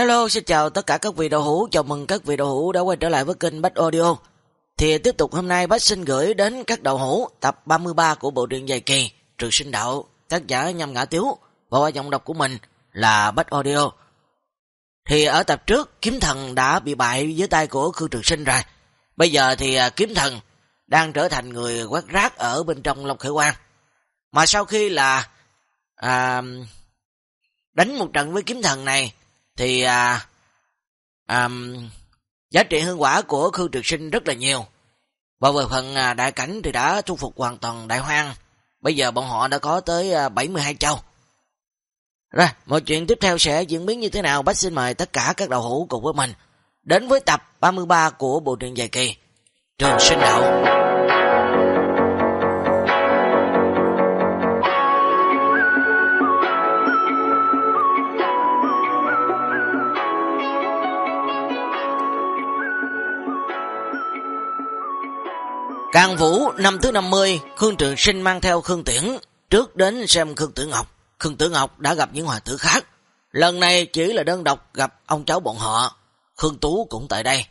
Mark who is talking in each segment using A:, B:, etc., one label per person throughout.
A: Hello, xin chào tất cả các vị đạo hữu, chào mừng các vị đạo hữu đã quay trở lại với kênh Bách Audio. Thì tiếp tục hôm nay Bách xin gửi đến các đạo hữu tập 33 của bộ truyện dài kỳ Trường sinh đạo, tác giả Nhâm Ngã Tiếu và qua giọng đọc của mình là Bách Audio. Thì ở tập trước, kiếm thần đã bị bại dưới tay của Khương Trường Sinh rồi. Bây giờ thì à, kiếm thần đang trở thành người quát rác ở bên trong Long Khởi Quang. Mà sau khi là à, đánh một trận với kiếm thần này thì à, à, giá trị hương quả của Khương Trực Sinh rất là nhiều. Và về phần à, đại cảnh thì đã thu phục hoàn toàn đại hoang. Bây giờ bọn họ đã có tới à, 72 châu. Rồi, mọi chuyện tiếp theo sẽ diễn biến như thế nào? Bách xin mời tất cả các đầu hữu cùng với mình đến với tập 33 của bộ truyện dài kỳ Trường Sinh Đạo. Càng Vũ năm thứ 50, Khương Trường Sinh mang theo Khương Tiễn trước đến xem Khương Tử Ngọc. Khương Tử Ngọc đã gặp những hòa tử khác. Lần này chỉ là đơn độc gặp ông cháu bọn họ. Khương Tú cũng tại đây.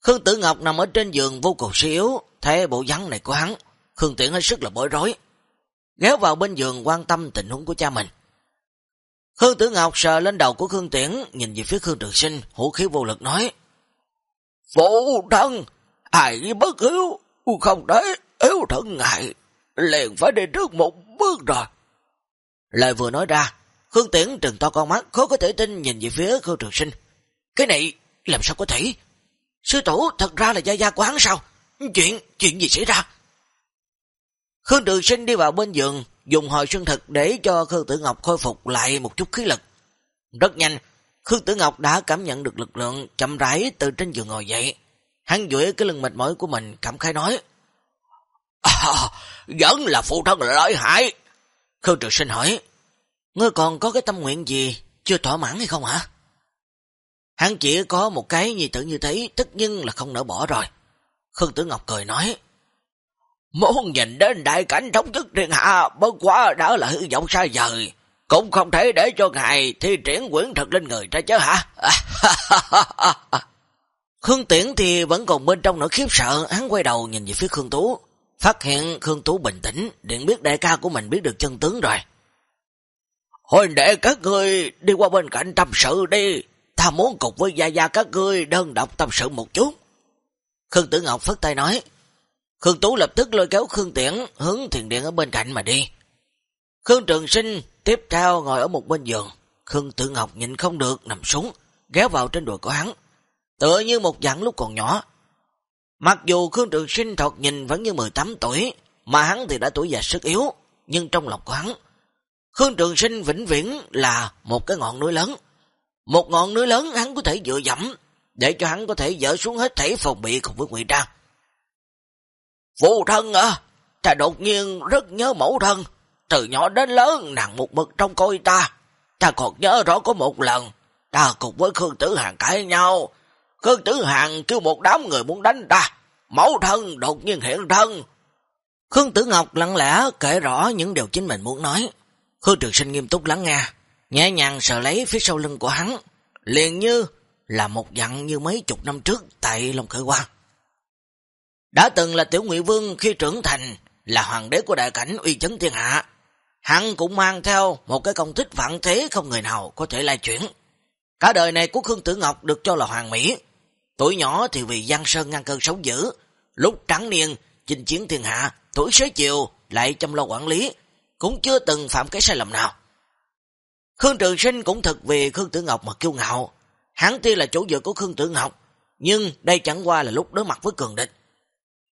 A: Khương Tử Ngọc nằm ở trên giường vô cùng suy yếu, thấy bộ dáng này của hắn. Khương Tiễn hết sức là bối rối. Ghéo vào bên giường quan tâm tình huống của cha mình. Khương Tử Ngọc sờ lên đầu của Khương Tiễn, nhìn về phía Khương Trường Sinh, hữu khí vô lực nói. Phụ thân, ai bất hiếu, không đấy, yếu thân ngại, liền phải đi trước một bước rồi. Lời vừa nói ra, Khương Tiễn trừng to con mắt, khó có thể tin nhìn về phía Khương Trường Sinh. Cái này, làm sao có thể? Sư tổ thật ra là gia gia của hắn sao? Chuyện, chuyện gì xảy ra? Khương Trường Sinh đi vào bên giường, dùng hồi xuân thực để cho Khương Tử Ngọc khôi phục lại một chút khí lực. Rất nhanh, Khương Tử Ngọc đã cảm nhận được lực lượng chậm rãi từ trên giường ngồi dậy. Hắn duỗi cái lưng mệt mỏi của mình cảm khai nói. À, vẫn là phụ thân lợi hại. Khương Trường Sinh hỏi. Ngươi còn có cái tâm nguyện gì chưa thỏa mãn hay không hả? Hắn chỉ có một cái nhi tử như thế, tất nhiên là không nỡ bỏ rồi. Khương Tử Ngọc cười nói. Muốn nhìn đến đại cảnh thống chức thiên hạ, bất quá đã là hư vọng sai dời. Cũng không thể để cho ngài thi triển quyển thật lên người ra chứ hả? Khương Tiễn thì vẫn còn bên trong nỗi khiếp sợ, hắn quay đầu nhìn về phía Khương Tú. Phát hiện Khương Tú bình tĩnh, điện biết đại ca của mình biết được chân tướng rồi. Hồi để các ngươi đi qua bên cạnh tâm sự đi, ta muốn cùng với gia gia các ngươi đơn độc tâm sự một chút. Khương Tử Ngọc phất tay nói. Khương Tú lập tức lôi kéo Khương Tiễn hướng thiền điện ở bên cạnh mà đi. Khương Trường Sinh tiếp theo ngồi ở một bên giường. Khương Tử Ngọc nhìn không được nằm xuống, ghé vào trên đùi của hắn. Tựa như một dạng lúc còn nhỏ. Mặc dù Khương Trường Sinh thoạt nhìn vẫn như 18 tuổi, mà hắn thì đã tuổi già sức yếu, nhưng trong lòng của hắn, Khương Trường Sinh vĩnh viễn là một cái ngọn núi lớn. Một ngọn núi lớn hắn có thể dựa dẫm, để cho hắn có thể dỡ xuống hết thể phòng bị cùng với Ngụy Trang. Phụ thân à, ta đột nhiên rất nhớ mẫu thân, từ nhỏ đến lớn nàng một mực trong coi ta. Ta còn nhớ rõ có một lần, ta cùng với Khương Tử Hàng cãi nhau, Khương Tử Hàng kêu một đám người muốn đánh ta, mẫu thân đột nhiên hiện thân. Khương Tử Ngọc lặng lẽ kể rõ những điều chính mình muốn nói. Khương Trường Sinh nghiêm túc lắng nghe, nhẹ nhàng sờ lấy phía sau lưng của hắn, liền như là một dặn như mấy chục năm trước tại Long Khởi Quang. Đã từng là tiểu ngụy vương khi trưởng thành, là hoàng đế của đại cảnh uy chấn thiên hạ. Hắn cũng mang theo một cái công tích vạn thế không người nào có thể lai chuyển. Cả đời này của Khương Tử Ngọc được cho là hoàng mỹ, Tuổi nhỏ thì vì Giang Sơn ngăn cơn sống dữ, lúc trắng niên, chinh chiến thiên hạ, tuổi xế chiều, lại chăm lo quản lý, cũng chưa từng phạm cái sai lầm nào. Khương Trường Sinh cũng thật vì Khương Tử Ngọc mà kiêu ngạo. Hắn tuy là chủ dựa của Khương Tử Ngọc, nhưng đây chẳng qua là lúc đối mặt với cường địch.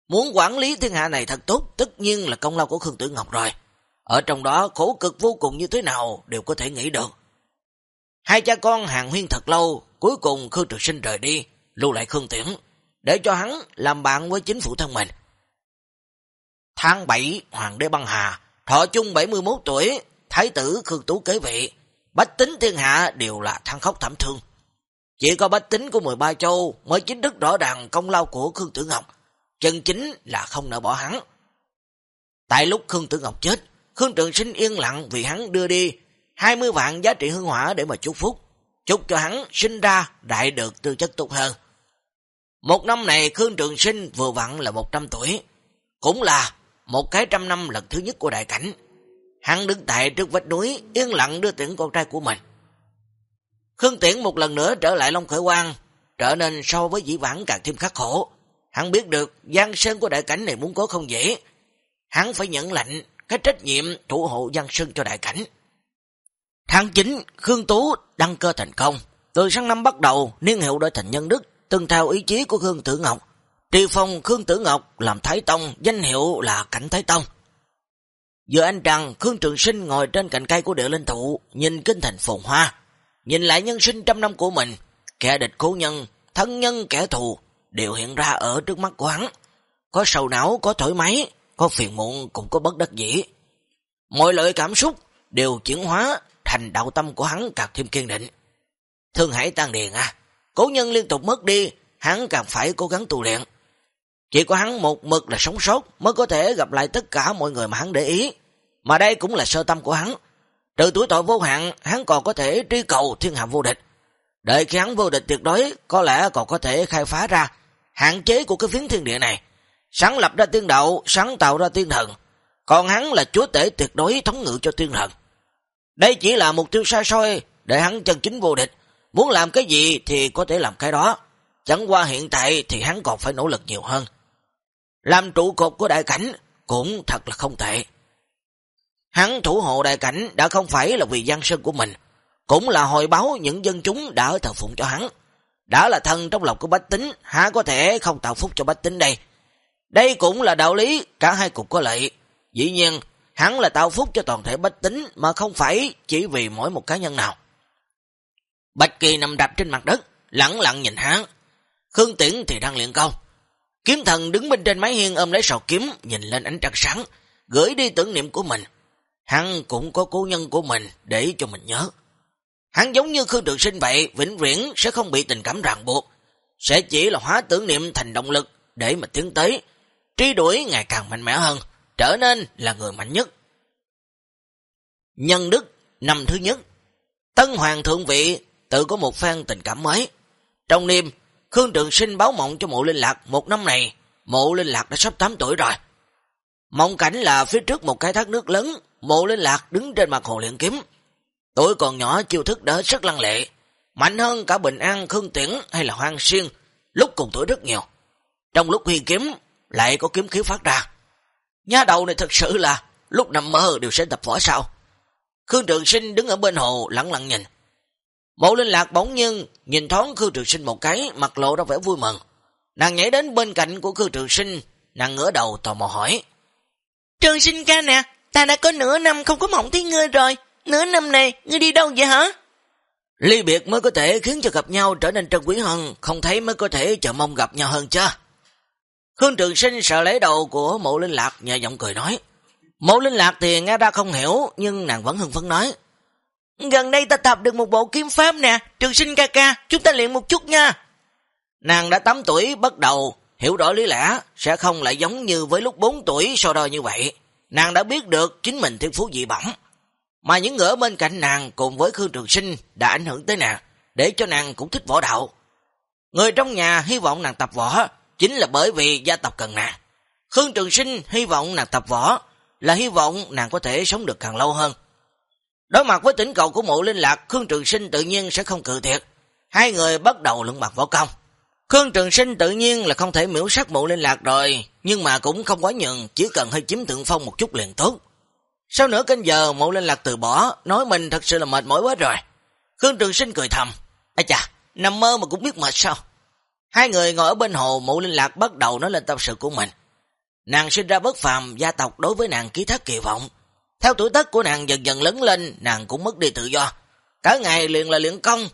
A: Muốn quản lý thiên hạ này thật tốt, tất nhiên là công lao của Khương Tử Ngọc rồi. Ở trong đó khổ cực vô cùng như thế nào đều có thể nghĩ được. Hai cha con hàng huyên thật lâu, cuối cùng Khương Trường Sinh rời đi, lưu lại Khương Tiễn, để cho hắn làm bạn với chính phủ thân mình. Tháng 7, Hoàng đế băng hà, thọ chung 71 tuổi, Thái tử Khương Tú kế vị, bách tính thiên hạ đều là than khóc thảm thương. Chỉ có bách tính của 13 châu mới chính thức rõ ràng công lao của Khương Tử Ngọc, chân chính là không nỡ bỏ hắn. Tại lúc Khương Tử Ngọc chết, Khương Trường Sinh yên lặng vì hắn đưa đi 20 vạn giá trị hương hỏa để mà chúc phúc. chúc cho hắn sinh ra đại được tư chất tốt hơn. Một năm này Khương Trường Sinh vừa vặn là 100 tuổi, cũng là một cái trăm năm lần thứ nhất của đại cảnh. Hắn đứng tại trước vách núi, yên lặng đưa tiễn con trai của mình. Khương Tiễn một lần nữa trở lại Long Khởi Quang, trở nên so với dĩ vãng càng thêm khắc khổ. Hắn biết được gian sơn của đại cảnh này muốn có không dễ. Hắn phải nhận lệnh cái trách nhiệm thủ hộ gian sơn cho đại cảnh. Tháng 9, Khương Tú đăng cơ thành công. Từ sáng năm bắt đầu, niên hiệu đổi thành nhân đức, từng theo ý chí của Khương Tử Ngọc. Tri phong Khương Tử Ngọc làm Thái Tông, danh hiệu là Cảnh Thái Tông. giữa anh trăng, Khương Trường Sinh ngồi trên cạnh cây của địa linh thụ, nhìn kinh thành phồn hoa. Nhìn lại nhân sinh trăm năm của mình, kẻ địch cố nhân, thân nhân kẻ thù, đều hiện ra ở trước mắt của hắn. Có sầu não, có thoải mái, có phiền muộn, cũng có bất đắc dĩ. Mọi loại cảm xúc đều chuyển hóa thành đạo tâm của hắn càng thêm kiên định. Thương Hải Tăng Điền à, cố nhân liên tục mất đi, hắn càng phải cố gắng tu luyện. Chỉ có hắn một mực là sống sót mới có thể gặp lại tất cả mọi người mà hắn để ý. Mà đây cũng là sơ tâm của hắn. Trừ tuổi tội vô hạn, hắn còn có thể truy cầu thiên hạ vô địch. Đợi khi hắn vô địch tuyệt đối, có lẽ còn có thể khai phá ra hạn chế của cái phiến thiên địa này. Sáng lập ra tiên đạo, sáng tạo ra tiên thần. Còn hắn là chúa tể tuyệt đối thống ngự cho tiên thần. Đây chỉ là mục tiêu xa soi để hắn chân chính vô địch. Muốn làm cái gì thì có thể làm cái đó. Chẳng qua hiện tại thì hắn còn phải nỗ lực nhiều hơn. Làm trụ cột của đại cảnh cũng thật là không tệ. Hắn thủ hộ đại cảnh đã không phải là vì gian sân của mình, cũng là hồi báo những dân chúng đã thờ phụng cho hắn. Đã là thân trong lòng của bách tính, há có thể không tạo phúc cho bách tính đây. Đây cũng là đạo lý, cả hai cục có lợi. Dĩ nhiên, hắn là tạo phúc cho toàn thể bách tính mà không phải chỉ vì mỗi một cá nhân nào. Bạch Kỳ nằm đạp trên mặt đất, lặng lặng nhìn hắn. Khương Tiễn thì đang luyện công. Kiếm thần đứng bên trên mái hiên ôm lấy sầu kiếm, nhìn lên ánh trăng sáng, gửi đi tưởng niệm của mình. Hắn cũng có cố nhân của mình để cho mình nhớ. Hắn giống như Khương Trường Sinh vậy, vĩnh viễn sẽ không bị tình cảm ràng buộc, sẽ chỉ là hóa tưởng niệm thành động lực để mà tiến tới, truy đuổi ngày càng mạnh mẽ hơn, trở nên là người mạnh nhất. Nhân đức năm thứ nhất, Tân Hoàng Thượng Vị tự có một phan tình cảm mới. Trong đêm, Khương Trường Sinh báo mộng cho mộ linh lạc một năm này, mộ linh lạc đã sắp 8 tuổi rồi. Mộng cảnh là phía trước một cái thác nước lớn, mộ linh lạc đứng trên mặt hồ luyện kiếm. Tuổi còn nhỏ chiêu thức đã rất lăng lệ, mạnh hơn cả Bình An, Khương Tiễn hay là Hoang Xuyên, lúc cùng tuổi rất nhiều. Trong lúc huy kiếm, lại có kiếm khí phát ra. Nha đầu này thật sự là lúc nằm mơ đều sẽ tập võ sao. Khương Trường Sinh đứng ở bên hồ lặng lặng nhìn. Mộ linh lạc bỗng nhiên nhìn thoáng Khương Trường Sinh một cái, mặt lộ ra vẻ vui mừng. Nàng nhảy đến bên cạnh của Khương Trường Sinh, nàng ngửa đầu tò mò hỏi. Trường Sinh ca nè, ta đã có nửa năm không có mộng thấy ngươi rồi, nửa năm này ngươi đi đâu vậy hả? Ly biệt mới có thể khiến cho gặp nhau trở nên trân quý hơn, không thấy mới có thể chờ mong gặp nhau hơn chứ. Khương Trường Sinh sợ lấy đầu của mộ linh lạc nhờ giọng cười nói. Mộ linh lạc thì nghe ra không hiểu, nhưng nàng vẫn hưng phấn nói. Gần đây ta tập được một bộ kiếm pháp nè, Trường Sinh ca ca, chúng ta luyện một chút nha. Nàng đã 8 tuổi bắt đầu, hiểu rõ lý lẽ, sẽ không lại giống như với lúc 4 tuổi so đo như vậy. Nàng đã biết được chính mình thiên phú dị bẩm. Mà những người ở bên cạnh nàng cùng với Khương Trường Sinh đã ảnh hưởng tới nàng, để cho nàng cũng thích võ đạo. Người trong nhà hy vọng nàng tập võ, chính là bởi vì gia tộc cần nàng. Khương Trường Sinh hy vọng nàng tập võ, là hy vọng nàng có thể sống được càng lâu hơn. Đối mặt với tỉnh cầu của mộ linh lạc, Khương Trường Sinh tự nhiên sẽ không cự thiệt. Hai người bắt đầu luận mặt võ công. Khương Trường Sinh tự nhiên là không thể miễu sát mộ linh lạc rồi, nhưng mà cũng không quá nhường, chỉ cần hơi chiếm thượng phong một chút liền tốt. Sau nửa canh giờ mộ linh lạc từ bỏ, nói mình thật sự là mệt mỏi quá rồi. Khương Trường Sinh cười thầm, Ây chà, nằm mơ mà cũng biết mệt sao. Hai người ngồi ở bên hồ, mộ linh lạc bắt đầu nói lên tâm sự của mình. Nàng sinh ra bất phàm, gia tộc đối với nàng ký thác kỳ vọng. Theo tuổi tác của nàng dần dần lớn lên, nàng cũng mất đi tự do. Cả ngày liền là luyện công.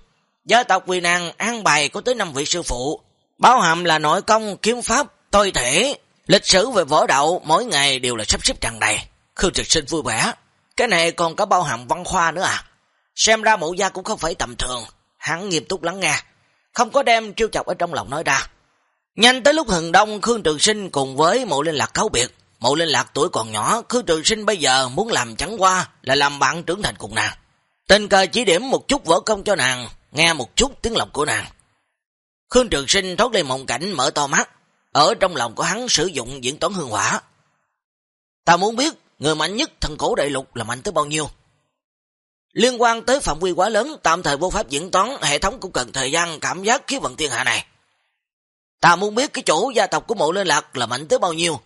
A: Gia tộc vì nàng an bài có tới 5 vị sư phụ. Bao hàm là nội công, kiếm pháp, tôi thể. Lịch sử về võ đạo mỗi ngày đều là sắp xếp tràn đầy. Khương trực sinh vui vẻ. Cái này còn có bao hàm văn khoa nữa à. Xem ra mộ gia cũng không phải tầm thường. Hắn nghiêm túc lắng nghe. Không có đem trêu chọc ở trong lòng nói ra. Nhanh tới lúc hừng đông, Khương Trường Sinh cùng với mộ linh lạc cáo biệt. Mộ linh lạc tuổi còn nhỏ, Khương Trường Sinh bây giờ muốn làm chẳng qua là làm bạn trưởng thành cùng nàng. Tình cờ chỉ điểm một chút võ công cho nàng, nghe một chút tiếng lòng của nàng. Khương Trường Sinh thoát lên mộng cảnh mở to mắt, ở trong lòng của hắn sử dụng diễn toán hương hỏa. Ta muốn biết người mạnh nhất thần cổ đại lục là mạnh tới bao nhiêu. Liên quan tới phạm vi quá lớn, tạm thời vô pháp diễn toán, hệ thống cũng cần thời gian cảm giác khí vận thiên hạ này. Ta muốn biết cái chỗ gia tộc của mộ liên lạc là mạnh tới bao nhiêu.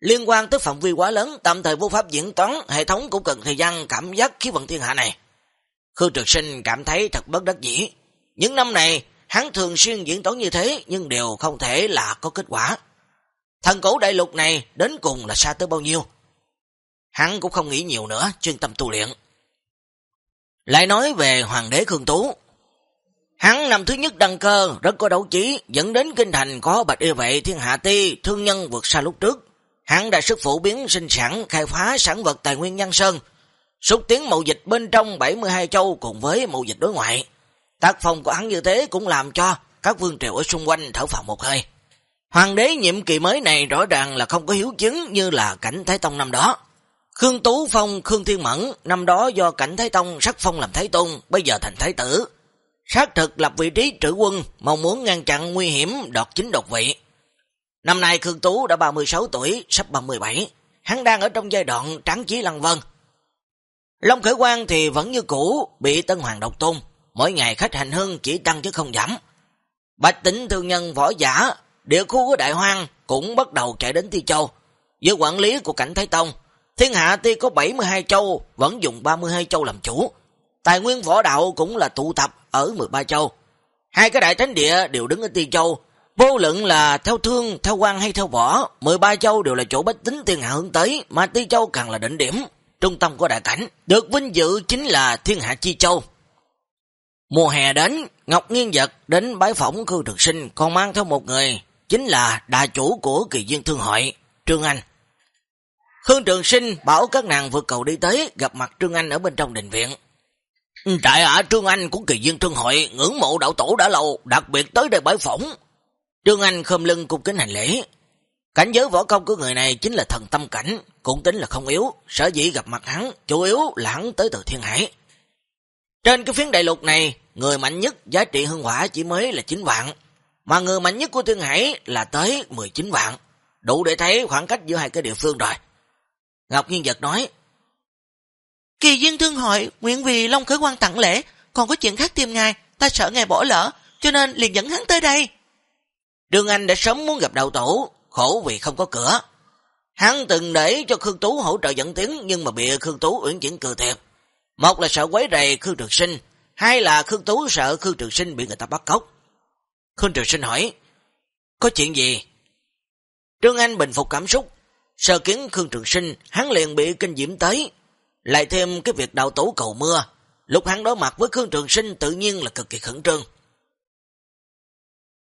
A: Liên quan tới phạm vi quá lớn, tạm thời vô pháp diễn toán, hệ thống cũng cần thời gian cảm giác khí vận thiên hạ này. Khương Trực Sinh cảm thấy thật bất đắc dĩ. Những năm này, hắn thường xuyên diễn toán như thế, nhưng đều không thể là có kết quả. Thần cổ đại lục này đến cùng là xa tới bao nhiêu? Hắn cũng không nghĩ nhiều nữa, chuyên tâm tu luyện. Lại nói về Hoàng đế Khương Tú. Hắn năm thứ nhất đăng cơ, rất có đấu trí, dẫn đến kinh thành có bạch yêu vệ thiên hạ ti, thương nhân vượt xa lúc trước. Hắn đã sức phổ biến sinh sản, khai phá sản vật tài nguyên nhân sơn, xúc tiến mậu dịch bên trong 72 châu cùng với mậu dịch đối ngoại. Tác phong của hắn như thế cũng làm cho các vương triều ở xung quanh thở phào một hơi. Hoàng đế nhiệm kỳ mới này rõ ràng là không có hiếu chứng như là cảnh Thái Tông năm đó. Khương Tú Phong, Khương Thiên Mẫn, năm đó do cảnh Thái Tông sắc phong làm Thái Tôn, bây giờ thành Thái Tử. Sát thực lập vị trí trữ quân, mong muốn ngăn chặn nguy hiểm đọt chính độc vị. Năm nay Khương Tú đã 36 tuổi, sắp 37, hắn đang ở trong giai đoạn tráng chí lăng vân. Long Khởi Quang thì vẫn như cũ, bị Tân Hoàng độc tôn, mỗi ngày khách hành hương chỉ tăng chứ không giảm. Bạch tỉnh thương nhân võ giả, địa khu của Đại Hoang cũng bắt đầu chạy đến Ti Châu, dưới quản lý của cảnh Thái Tông. Thiên hạ tuy có 72 châu, vẫn dùng 32 châu làm chủ. Tài nguyên võ đạo cũng là tụ tập ở 13 châu. Hai cái đại thánh địa đều đứng ở Ti Châu, vô luận là theo thương, theo quan hay theo võ, 13 châu đều là chỗ bách tính thiên hạ hướng tới, mà Tây Châu càng là đỉnh điểm, trung tâm của đại cảnh. Được vinh dự chính là thiên hạ Chi Châu. Mùa hè đến, Ngọc Nghiên Giật đến bái phỏng Khương Trực Sinh còn mang theo một người, chính là đại chủ của kỳ duyên thương hội, Trương Anh. Khương Trường Sinh bảo các nàng vượt cầu đi tới, gặp mặt Trương Anh ở bên trong đình viện. Trại ả Trương Anh của kỳ duyên thương hội, ngưỡng mộ đạo tổ đã lâu, đặc biệt tới đây bãi phỏng. Trương Anh khom lưng cung kính hành lễ. Cảnh giới võ công của người này chính là thần tâm cảnh, cũng tính là không yếu, sở dĩ gặp mặt hắn, chủ yếu là hắn tới từ thiên hải. Trên cái phiến đại lục này, người mạnh nhất giá trị hương hỏa chỉ mới là 9 vạn, mà người mạnh nhất của Thiên Hải là tới 19 vạn, đủ để thấy khoảng cách giữa hai cái địa phương rồi. Ngọc Nhiên Giật nói, Kỳ duyên thương hội, nguyện vì Long Khởi quan tặng lễ, còn có chuyện khác tìm ngài, ta sợ ngài bỏ lỡ, cho nên liền dẫn hắn tới đây. Trương Anh đã sớm muốn gặp đạo tổ, khổ vì không có cửa. Hắn từng để cho Khương Tú hỗ trợ dẫn tiếng, nhưng mà bị Khương Tú uyển chuyển cư thiệt. Một là sợ quấy rầy Khương Trường Sinh, hai là Khương Tú sợ Khương Trường Sinh bị người ta bắt cóc. Khương Trường Sinh hỏi, có chuyện gì? Trương Anh bình phục cảm xúc, sơ kiến Khương Trường Sinh, hắn liền bị kinh diễm tới, lại thêm cái việc đạo tổ cầu mưa, lúc hắn đối mặt với Khương Trường Sinh tự nhiên là cực kỳ khẩn trương.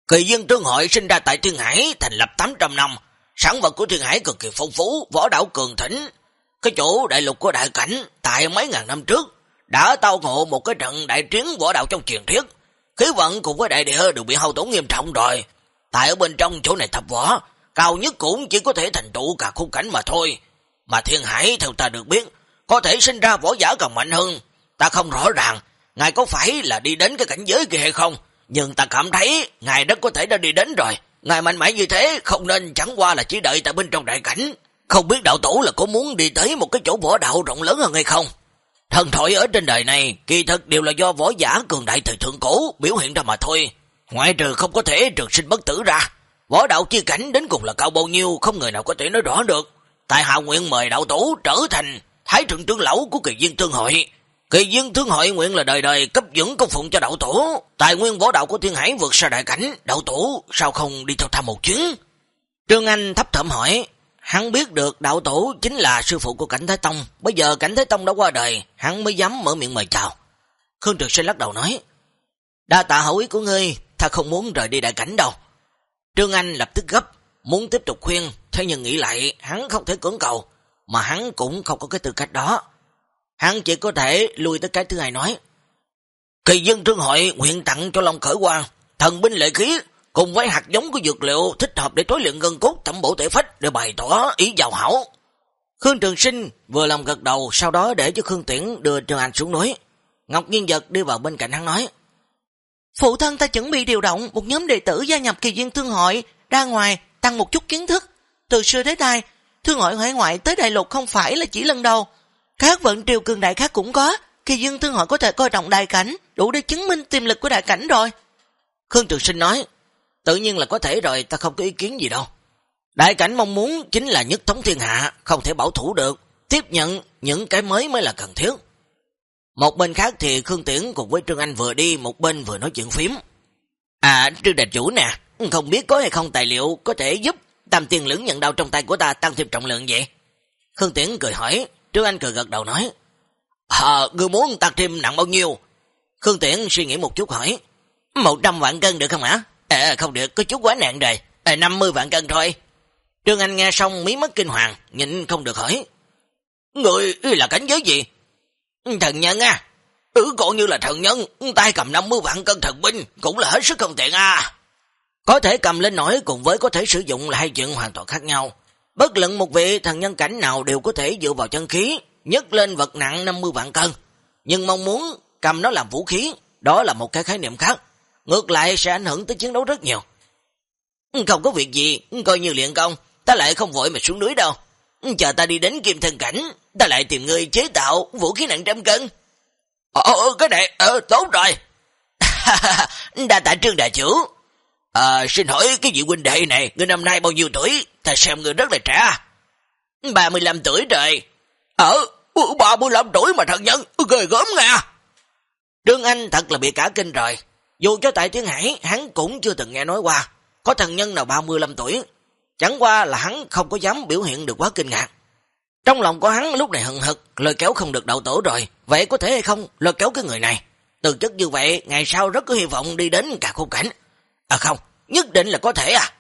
A: Kỳ dân trương hội sinh ra tại Thiên Hải thành lập 800 năm, sản vật của Thiên Hải cực kỳ phong phú, võ đạo cường thỉnh, cái chỗ đại lục của đại cảnh, tại mấy ngàn năm trước, đã tao ngộ một cái trận đại chiến võ đạo trong truyền thuyết. Khí vận cùng với đại địa đều bị hao tổn nghiêm trọng rồi. Tại ở bên trong chỗ này thập võ, cao nhất cũng chỉ có thể thành trụ cả khung cảnh mà thôi. Mà thiên hải theo ta được biết, có thể sinh ra võ giả còn mạnh hơn. Ta không rõ ràng, ngài có phải là đi đến cái cảnh giới kia hay không? Nhưng ta cảm thấy ngài rất có thể đã đi đến rồi. Ngài mạnh mẽ như thế, không nên chẳng qua là chỉ đợi tại bên trong đại cảnh. Không biết đạo tổ là có muốn đi tới một cái chỗ võ đạo rộng lớn hơn hay không? Thần thoại ở trên đời này, kỳ thực đều là do võ giả cường đại thời thượng cổ biểu hiện ra mà thôi. Ngoại trừ không có thể trường sinh bất tử ra. Võ đạo chi cảnh đến cùng là cao bao nhiêu, không người nào có thể nói rõ được. Tại hạ nguyện mời đạo tổ trở thành thái thượng trưởng lão của kỳ viên tương hội. Kỳ dương thương hội nguyện là đời đời cấp dưỡng công phụng cho đạo tổ. Tài nguyên võ đạo của thiên hải vượt xa đại cảnh. Đạo tổ sao không đi theo thăm một chuyến? Trương Anh thấp thẩm hỏi. Hắn biết được đạo tổ chính là sư phụ của Cảnh Thái Tông. Bây giờ Cảnh Thái Tông đã qua đời, hắn mới dám mở miệng mời chào. Khương Trực Sinh lắc đầu nói, Đa tạ hậu ý của ngươi, ta không muốn rời đi đại cảnh đâu. Trương Anh lập tức gấp, muốn tiếp tục khuyên, thế nhưng nghĩ lại, hắn không thể cưỡng cầu, mà hắn cũng không có cái tư cách đó. Hắn chỉ có thể lui tới cái thứ hai nói, Kỳ dân trương hội nguyện tặng cho Long Khởi Quang, thần binh lệ khí, cùng với hạt giống của dược liệu thích hợp để trối luyện gân cốt thẩm bổ thể phách để bày tỏ ý giàu hảo. Khương Trường Sinh vừa làm gật đầu, sau đó để cho Khương Tiễn đưa trường Anh xuống núi. Ngọc Nhiên Giật đi vào bên cạnh hắn nói,
B: Phụ thân ta chuẩn bị điều động một nhóm đệ tử gia nhập kỳ duyên thương hội, ra ngoài, tăng một chút kiến thức. Từ xưa tới nay, thương hội hải ngoại tới đại lục không phải là chỉ lần đầu. Các vận triều cường đại khác cũng có, kỳ dương thương hội có thể coi trọng đại cảnh, đủ để chứng minh tiềm lực của đại cảnh rồi.
A: Khương Trường Sinh nói, tự nhiên là có thể rồi, ta không có ý kiến gì đâu. Đại cảnh mong muốn chính là nhất thống thiên hạ, không thể bảo thủ được, tiếp nhận những cái mới mới là cần thiết. Một bên khác thì Khương Tiễn cùng với Trương Anh vừa đi, một bên vừa nói chuyện phím. À, Trương Đại Chủ nè, không biết có hay không tài liệu có thể giúp tam tiền lưỡng nhận đau trong tay của ta tăng thêm trọng lượng vậy? Khương Tiễn cười hỏi, Trương Anh cười gật đầu nói. À, ngươi muốn tạc thêm nặng bao nhiêu? Khương Tiễn suy nghĩ một chút hỏi. 100 vạn cân được không hả? À, không được, có chút quá nặng rồi. À, 50 vạn cân thôi. Trương Anh nghe xong mí mắt kinh hoàng, nhìn không được hỏi. Người là cảnh giới gì? Thần nhân à, ừ còn như là thần nhân, tay cầm 50 vạn cân thần binh, cũng là hết sức không tiện à. Có thể cầm lên nổi cùng với có thể sử dụng là hai chuyện hoàn toàn khác nhau. Bất luận một vị thần nhân cảnh nào đều có thể dựa vào chân khí, nhấc lên vật nặng 50 vạn cân. Nhưng mong muốn cầm nó làm vũ khí, đó là một cái khái niệm khác. Ngược lại sẽ ảnh hưởng tới chiến đấu rất nhiều. Không có việc gì, coi như luyện công, ta lại không vội mà xuống núi đâu. Chờ ta đi đến kim thần cảnh, ta lại tìm người chế tạo vũ khí nặng trăm cân. Ồ, cái này, ờ, tốt rồi. Đa tạ trương đại chủ. À, xin hỏi cái vị huynh đệ này, người năm nay bao nhiêu tuổi? Ta xem người rất là trẻ. 35 tuổi rồi. Ờ, 35 tuổi mà thần nhân, ghê gớm nha. Trương Anh thật là bị cả kinh rồi. Dù cho tại Thiên Hải, hắn cũng chưa từng nghe nói qua. Có thần nhân nào 35 tuổi Chẳng qua là hắn không có dám biểu hiện được quá kinh ngạc. Trong lòng của hắn lúc này hận hực, lời kéo không được đậu tổ rồi. Vậy có thể hay không lời kéo cái người này? Từ chất như vậy, ngày sau rất có hy vọng đi đến cả khung cảnh. À không, nhất định là có thể à.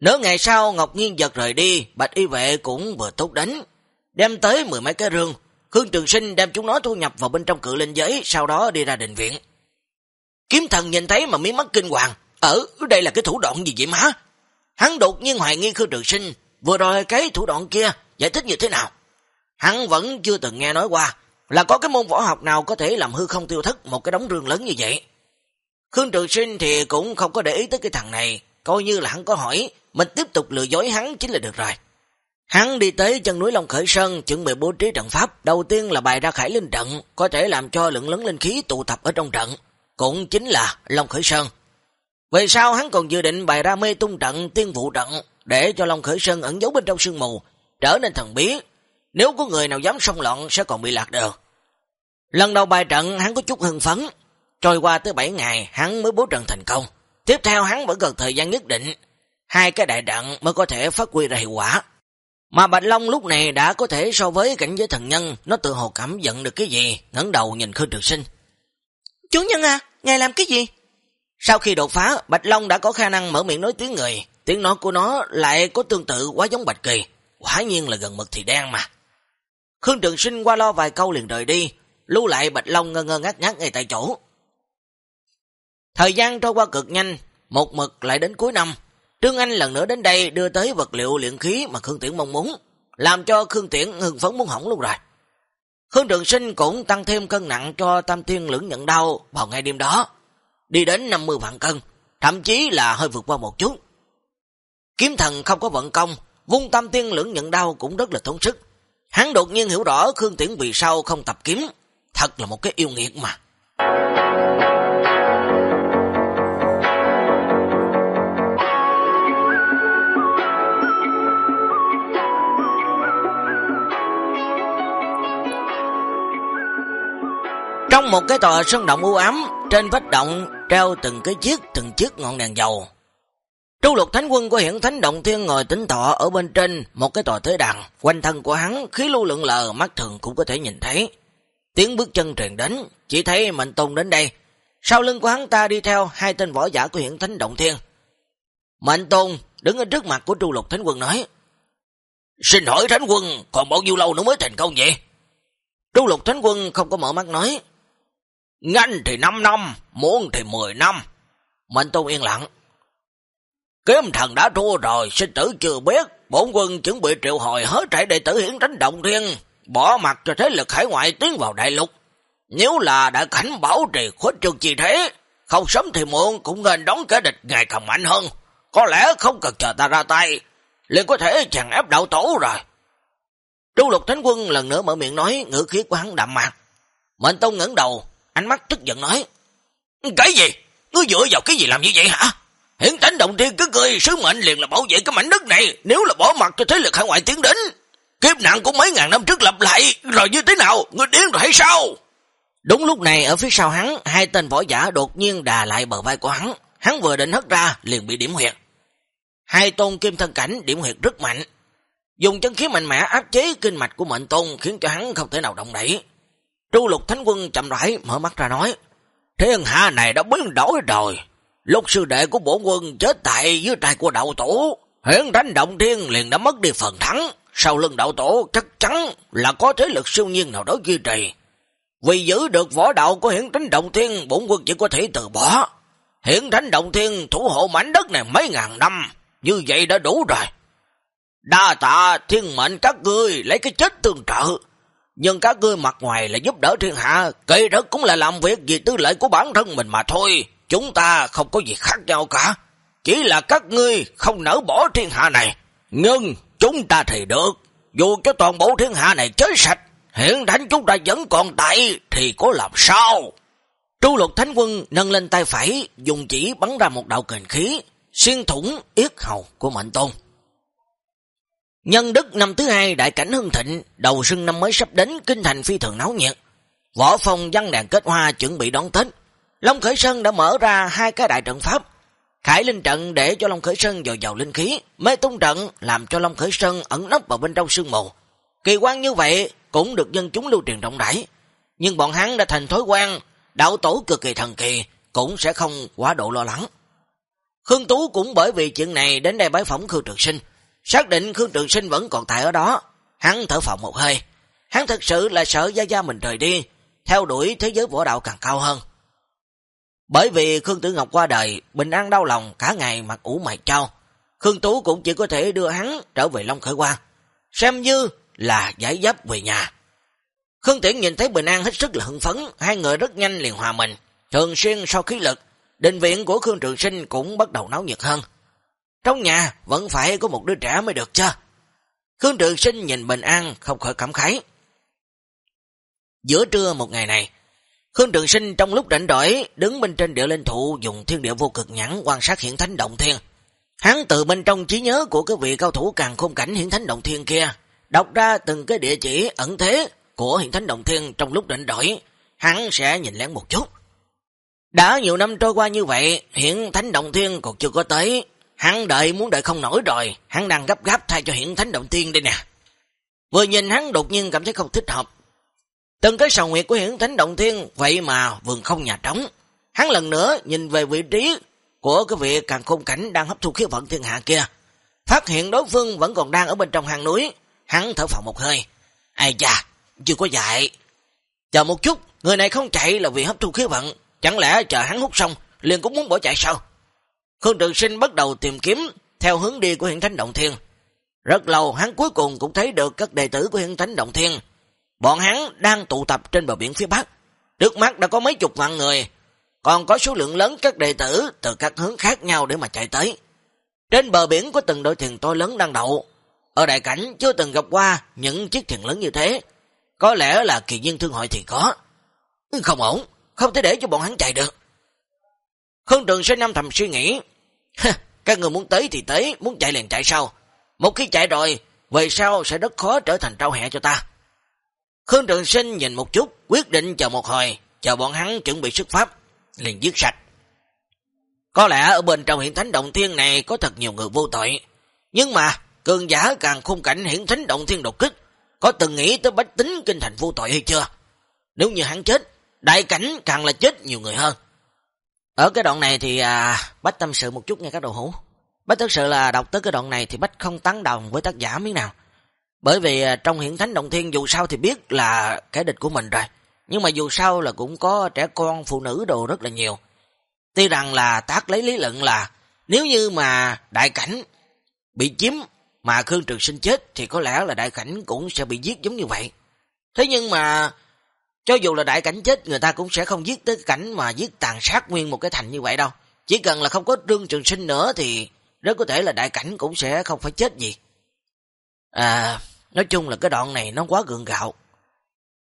A: Nửa ngày sau, Ngọc Nhiên giật rời đi, Bạch Y Vệ cũng vừa tốt đánh. Đem tới mười mấy cái rương, Khương Trường Sinh đem chúng nó thu nhập vào bên trong cự linh giới, sau đó đi ra đình viện. Kiếm thần nhìn thấy mà miếng mắt kinh hoàng. Ở đây là cái thủ đoạn gì vậy má? Hắn đột nhiên hoài nghi Khương Trường Sinh, vừa rồi cái thủ đoạn kia giải thích như thế nào? Hắn vẫn chưa từng nghe nói qua là có cái môn võ học nào có thể làm hư không tiêu thất một cái đống rương lớn như vậy. Khương Trường Sinh thì cũng không có để ý tới cái thằng này, coi như là hắn có hỏi, mình tiếp tục lừa dối hắn chính là được rồi. Hắn đi tới chân núi Long Khởi Sơn chuẩn bị bố trí trận pháp, đầu tiên là bày ra khải linh trận, có thể làm cho lượng lớn linh khí tụ tập ở trong trận, cũng chính là Long Khởi Sơn. Về sau hắn còn dự định bày ra mê tung trận, tiên vụ trận, để cho Long Khởi Sơn ẩn giấu bên trong sương mù, trở nên thần bí. Nếu có người nào dám xông loạn sẽ còn bị lạc đường. Lần đầu bài trận hắn có chút hưng phấn, trôi qua tới 7 ngày hắn mới bố trận thành công. Tiếp theo hắn vẫn cần thời gian nhất định, hai cái đại trận mới có thể phát huy ra hiệu quả. Mà Bạch Long lúc này đã có thể so với cảnh giới thần nhân, nó tự hồ cảm nhận được cái gì, ngẩng đầu nhìn Khương Trực Sinh.
B: Chủ nhân à, ngài làm cái gì?
A: Sau khi đột phá, Bạch Long đã có khả năng mở miệng nói tiếng người, tiếng nói của nó lại có tương tự quá giống Bạch Kỳ, quả nhiên là gần mực thì đen mà. Khương Trường Sinh qua lo vài câu liền rời đi, lưu lại Bạch Long ngơ ngơ ngát ngát ngay tại chỗ. Thời gian trôi qua cực nhanh, một mực lại đến cuối năm, Trương Anh lần nữa đến đây đưa tới vật liệu luyện khí mà Khương Tiễn mong muốn, làm cho Khương Tiễn hưng phấn muốn hỏng luôn rồi. Khương Trường Sinh cũng tăng thêm cân nặng cho Tam Thiên lưỡng nhận đau vào ngày đêm đó đi đến 50 vạn cân, thậm chí là hơi vượt qua một chút. Kiếm thần không có vận công, vung tam Thiên lưỡng nhận đau cũng rất là tốn sức. Hắn đột nhiên hiểu rõ Khương Tiễn vì sao không tập kiếm, thật là một cái yêu nghiệt mà. Trong một cái tòa sân động u ám, trên vách động treo từng cái chiếc, từng chiếc ngọn đèn dầu. Trú lục thánh quân của hiển thánh động thiên ngồi tính tọa ở bên trên một cái tòa thế đàn. Quanh thân của hắn, khí lưu lượng lờ, mắt thường cũng có thể nhìn thấy. Tiếng bước chân truyền đến, chỉ thấy mệnh tôn đến đây. Sau lưng của hắn ta đi theo hai tên võ giả của hiển thánh động thiên. Mệnh tôn đứng ở trước mặt của tru lục thánh quân nói. Xin hỏi thánh quân, còn bao nhiêu lâu nữa mới thành công vậy? Tru lục thánh quân không có mở mắt nói. Nhanh thì 5 năm, muốn thì 10 năm. Mệnh Tôn yên lặng. Kiếm thần đã thua rồi, sinh tử chưa biết. Bổn quân chuẩn bị triệu hồi hết trại đệ tử hiển tránh động thiên, bỏ mặt cho thế lực hải ngoại tiến vào đại lục. Nếu là đã cảnh bảo trì khuất trường chi thế,
C: không sớm thì muộn cũng nên đón kẻ địch ngày càng mạnh hơn. Có lẽ không cần chờ ta ra tay, liền có thể chàng ép đạo tổ rồi.
A: Trung lục thánh quân lần nữa mở miệng nói, ngữ khí của hắn đậm mạc. Mệnh Tông ngẩng đầu, ánh mắt tức giận nói.
C: Cái gì? Ngươi dựa vào cái gì làm như vậy hả? Hiển thánh động thiên cứ cười sứ mệnh liền là bảo vệ cái mảnh đất này, nếu là bỏ mặt cho thế lực hải ngoại tiến đến. Kiếp nạn của mấy ngàn năm trước lặp lại, rồi như thế nào? Ngươi điên rồi hay sao?
A: Đúng lúc này ở phía sau hắn, hai tên võ giả đột nhiên đà lại bờ vai của hắn. Hắn vừa định hất ra, liền bị điểm huyệt. Hai tôn kim thân cảnh điểm huyệt rất mạnh. Dùng chân khí mạnh mẽ áp chế kinh mạch của mệnh tôn khiến cho hắn không thể nào động đẩy. Tru lục thánh quân chậm rãi mở mắt ra nói.
C: Thiên hạ này đã biến đổi rồi. Lúc sư đệ của bổ quân chết tại dưới tay của đạo tổ. Hiện thánh động thiên liền đã mất đi phần thắng. Sau lưng đạo tổ chắc chắn là có thế lực siêu nhiên nào đó duy trì. Vì giữ được võ đạo của hiển thánh động thiên, bổn quân chỉ có thể từ bỏ. Hiển thánh động thiên thủ hộ mảnh đất này mấy ngàn năm, như vậy đã đủ rồi. Đa tạ thiên mệnh các ngươi lấy cái chết tương trợ, nhưng các ngươi mặt ngoài là giúp đỡ thiên hạ, kỳ đất cũng là làm việc vì tư lợi của bản thân mình mà thôi. Chúng ta không có gì khác nhau cả, chỉ là các ngươi không nỡ bỏ thiên hạ này. Nhưng chúng ta thì được, dù cho toàn bộ thiên hạ này chết sạch, hiện thánh chúng ta vẫn còn tại thì có làm sao?
A: Tru luật thánh quân nâng lên tay phải, dùng chỉ bắn ra một đạo kình khí, xuyên thủng yết hầu của mệnh tôn. Nhân đức năm thứ hai đại cảnh hưng thịnh, đầu xuân năm mới sắp đến, kinh thành phi thường náo nhiệt. Võ phong văn đàn kết hoa chuẩn bị đón Tết. Long Khởi Sơn đã mở ra hai cái đại trận pháp. Khải linh trận để cho Long Khởi Sơn dồi dào linh khí, mê tung trận làm cho Long Khởi Sơn ẩn nấp vào bên trong sương mù. Kỳ quan như vậy cũng được dân chúng lưu truyền rộng rãi. Nhưng bọn hắn đã thành thói quen, đạo tổ cực kỳ thần kỳ, cũng sẽ không quá độ lo lắng. Khương Tú cũng bởi vì chuyện này đến đây bái phỏng Khương Trường Sinh, xác định Khương Trường Sinh vẫn còn tại ở đó. Hắn thở phào một hơi, hắn thật sự là sợ Gia Gia mình rời đi, theo đuổi thế giới võ đạo càng cao hơn. Bởi vì Khương Tử Ngọc qua đời, bình an đau lòng cả ngày mặt ủ mày trao, Khương Tú cũng chỉ có thể đưa hắn trở về Long Khởi Quang, xem như là giải giáp về nhà. Khương Tiễn nhìn thấy Bình An hết sức là hưng phấn, hai người rất nhanh liền hòa mình, thường xuyên sau khí lực, định viện của Khương Trường Sinh cũng bắt đầu náo nhiệt hơn. Trong nhà vẫn phải có một đứa trẻ mới được chứ. Khương Trường Sinh nhìn Bình An không khỏi cảm khái. Giữa trưa một ngày này, Khương Trường Sinh trong lúc rảnh rỗi đứng bên trên địa linh thụ dùng thiên địa vô cực nhãn quan sát hiện thánh động thiên. Hắn từ bên trong trí nhớ của cái vị cao thủ càng khôn cảnh hiện thánh động thiên kia, đọc ra từng cái địa chỉ ẩn thế của hiện thánh động thiên trong lúc rảnh rỗi, hắn sẽ nhìn lén một chút. Đã nhiều năm trôi qua như vậy, hiện thánh động thiên còn chưa có tới, hắn đợi muốn đợi không nổi rồi, hắn đang gấp gáp thay cho hiện thánh động thiên đây nè. Vừa nhìn hắn đột nhiên cảm thấy không thích hợp. Từng cái sầu nguyệt của hiện thánh động thiên, vậy mà vườn không nhà trống. Hắn lần nữa nhìn về vị trí của cái vị càng khôn cảnh đang hấp thu khí vận thiên hạ kia. Phát hiện đối phương vẫn còn đang ở bên trong hang núi, hắn thở phào một hơi. Ai da, chưa có dạy. Chờ một chút, người này không chạy là vì hấp thu khí vận, chẳng lẽ chờ hắn hút xong, liền cũng muốn bỏ chạy sao? Khương Trường Sinh bắt đầu tìm kiếm theo hướng đi của hiện thánh động thiên. Rất lâu hắn cuối cùng cũng thấy được các đệ tử của hiện thánh động thiên. Bọn hắn đang tụ tập trên bờ biển phía Bắc. Trước mắt đã có mấy chục vạn người, còn có số lượng lớn các đệ tử từ các hướng khác nhau để mà chạy tới. Trên bờ biển có từng đội thuyền to lớn đang đậu. Ở đại cảnh chưa từng gặp qua những chiếc thuyền lớn như thế. Có lẽ là kỳ nhân thương hội thì có. Không ổn, không thể để cho bọn hắn chạy được. Khương Trường Sinh năm thầm suy nghĩ. Các người muốn tới thì tới, muốn chạy liền chạy sau. Một khi chạy rồi, về sau sẽ rất khó trở thành trao hẹ cho ta. Khương Trường Sinh nhìn một chút, quyết định chờ một hồi, chờ bọn hắn chuẩn bị xuất pháp, liền giết sạch. Có lẽ ở bên trong hiện thánh động thiên này có thật nhiều người vô tội, nhưng mà cường giả càng khung cảnh hiện thánh động thiên đột kích, có từng nghĩ tới bách tính kinh thành vô tội hay chưa? Nếu như hắn chết, đại cảnh càng là chết nhiều người hơn. Ở cái đoạn này thì à, Bách tâm sự một chút nha các đồ hữu. Bách thực sự là đọc tới cái đoạn này thì Bách không tán đồng với tác giả miếng nào. Bởi vì à, trong hiện thánh động thiên dù sao thì biết là kẻ địch của mình rồi. Nhưng mà dù sao là cũng có trẻ con, phụ nữ đồ rất là nhiều. Tuy rằng là tác lấy lý luận là nếu như mà đại cảnh bị chiếm mà Khương Trường Sinh chết thì có lẽ là đại cảnh cũng sẽ bị giết giống như vậy. Thế nhưng mà cho dù là đại cảnh chết, người ta cũng sẽ không giết tới cảnh mà giết tàn sát nguyên một cái thành như vậy đâu. Chỉ cần là không có trương trường sinh nữa thì rất có thể là đại cảnh cũng sẽ không phải chết gì. À, nói chung là cái đoạn này nó quá gượng gạo.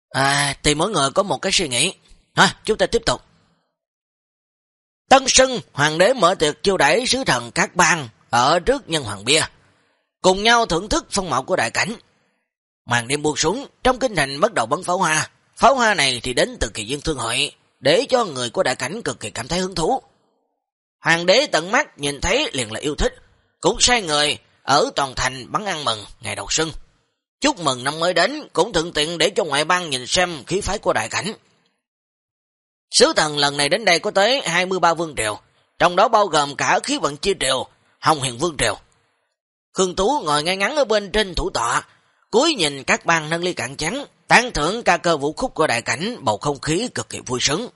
A: À, thì mỗi người có một cái suy nghĩ. À, chúng ta tiếp tục. Tân Sưng, hoàng đế mở tiệc chiêu đẩy sứ thần các bang ở trước nhân hoàng bia. Cùng nhau thưởng thức phong mạo của đại cảnh. Màn đêm buông xuống, trong kinh thành bắt đầu bắn pháo hoa. Pháo hoa này thì đến từ kỳ dân thương hội, để cho người của đại cảnh cực kỳ cảm thấy hứng thú. Hoàng đế tận mắt nhìn thấy liền là yêu thích, cũng sai người ở toàn thành bắn ăn mừng ngày đầu xuân. Chúc mừng năm mới đến, cũng thuận tiện để cho ngoại bang nhìn xem khí phái của đại cảnh. Sứ thần lần này đến đây có tới 23 vương triều, trong đó bao gồm cả khí vận chi triều, hồng hiền vương triều. Khương Tú ngồi ngay ngắn ở bên trên thủ tọa, cúi nhìn các bang nâng ly cạn trắng, tán thưởng ca cơ vũ khúc của đại cảnh, bầu không khí cực kỳ vui sướng.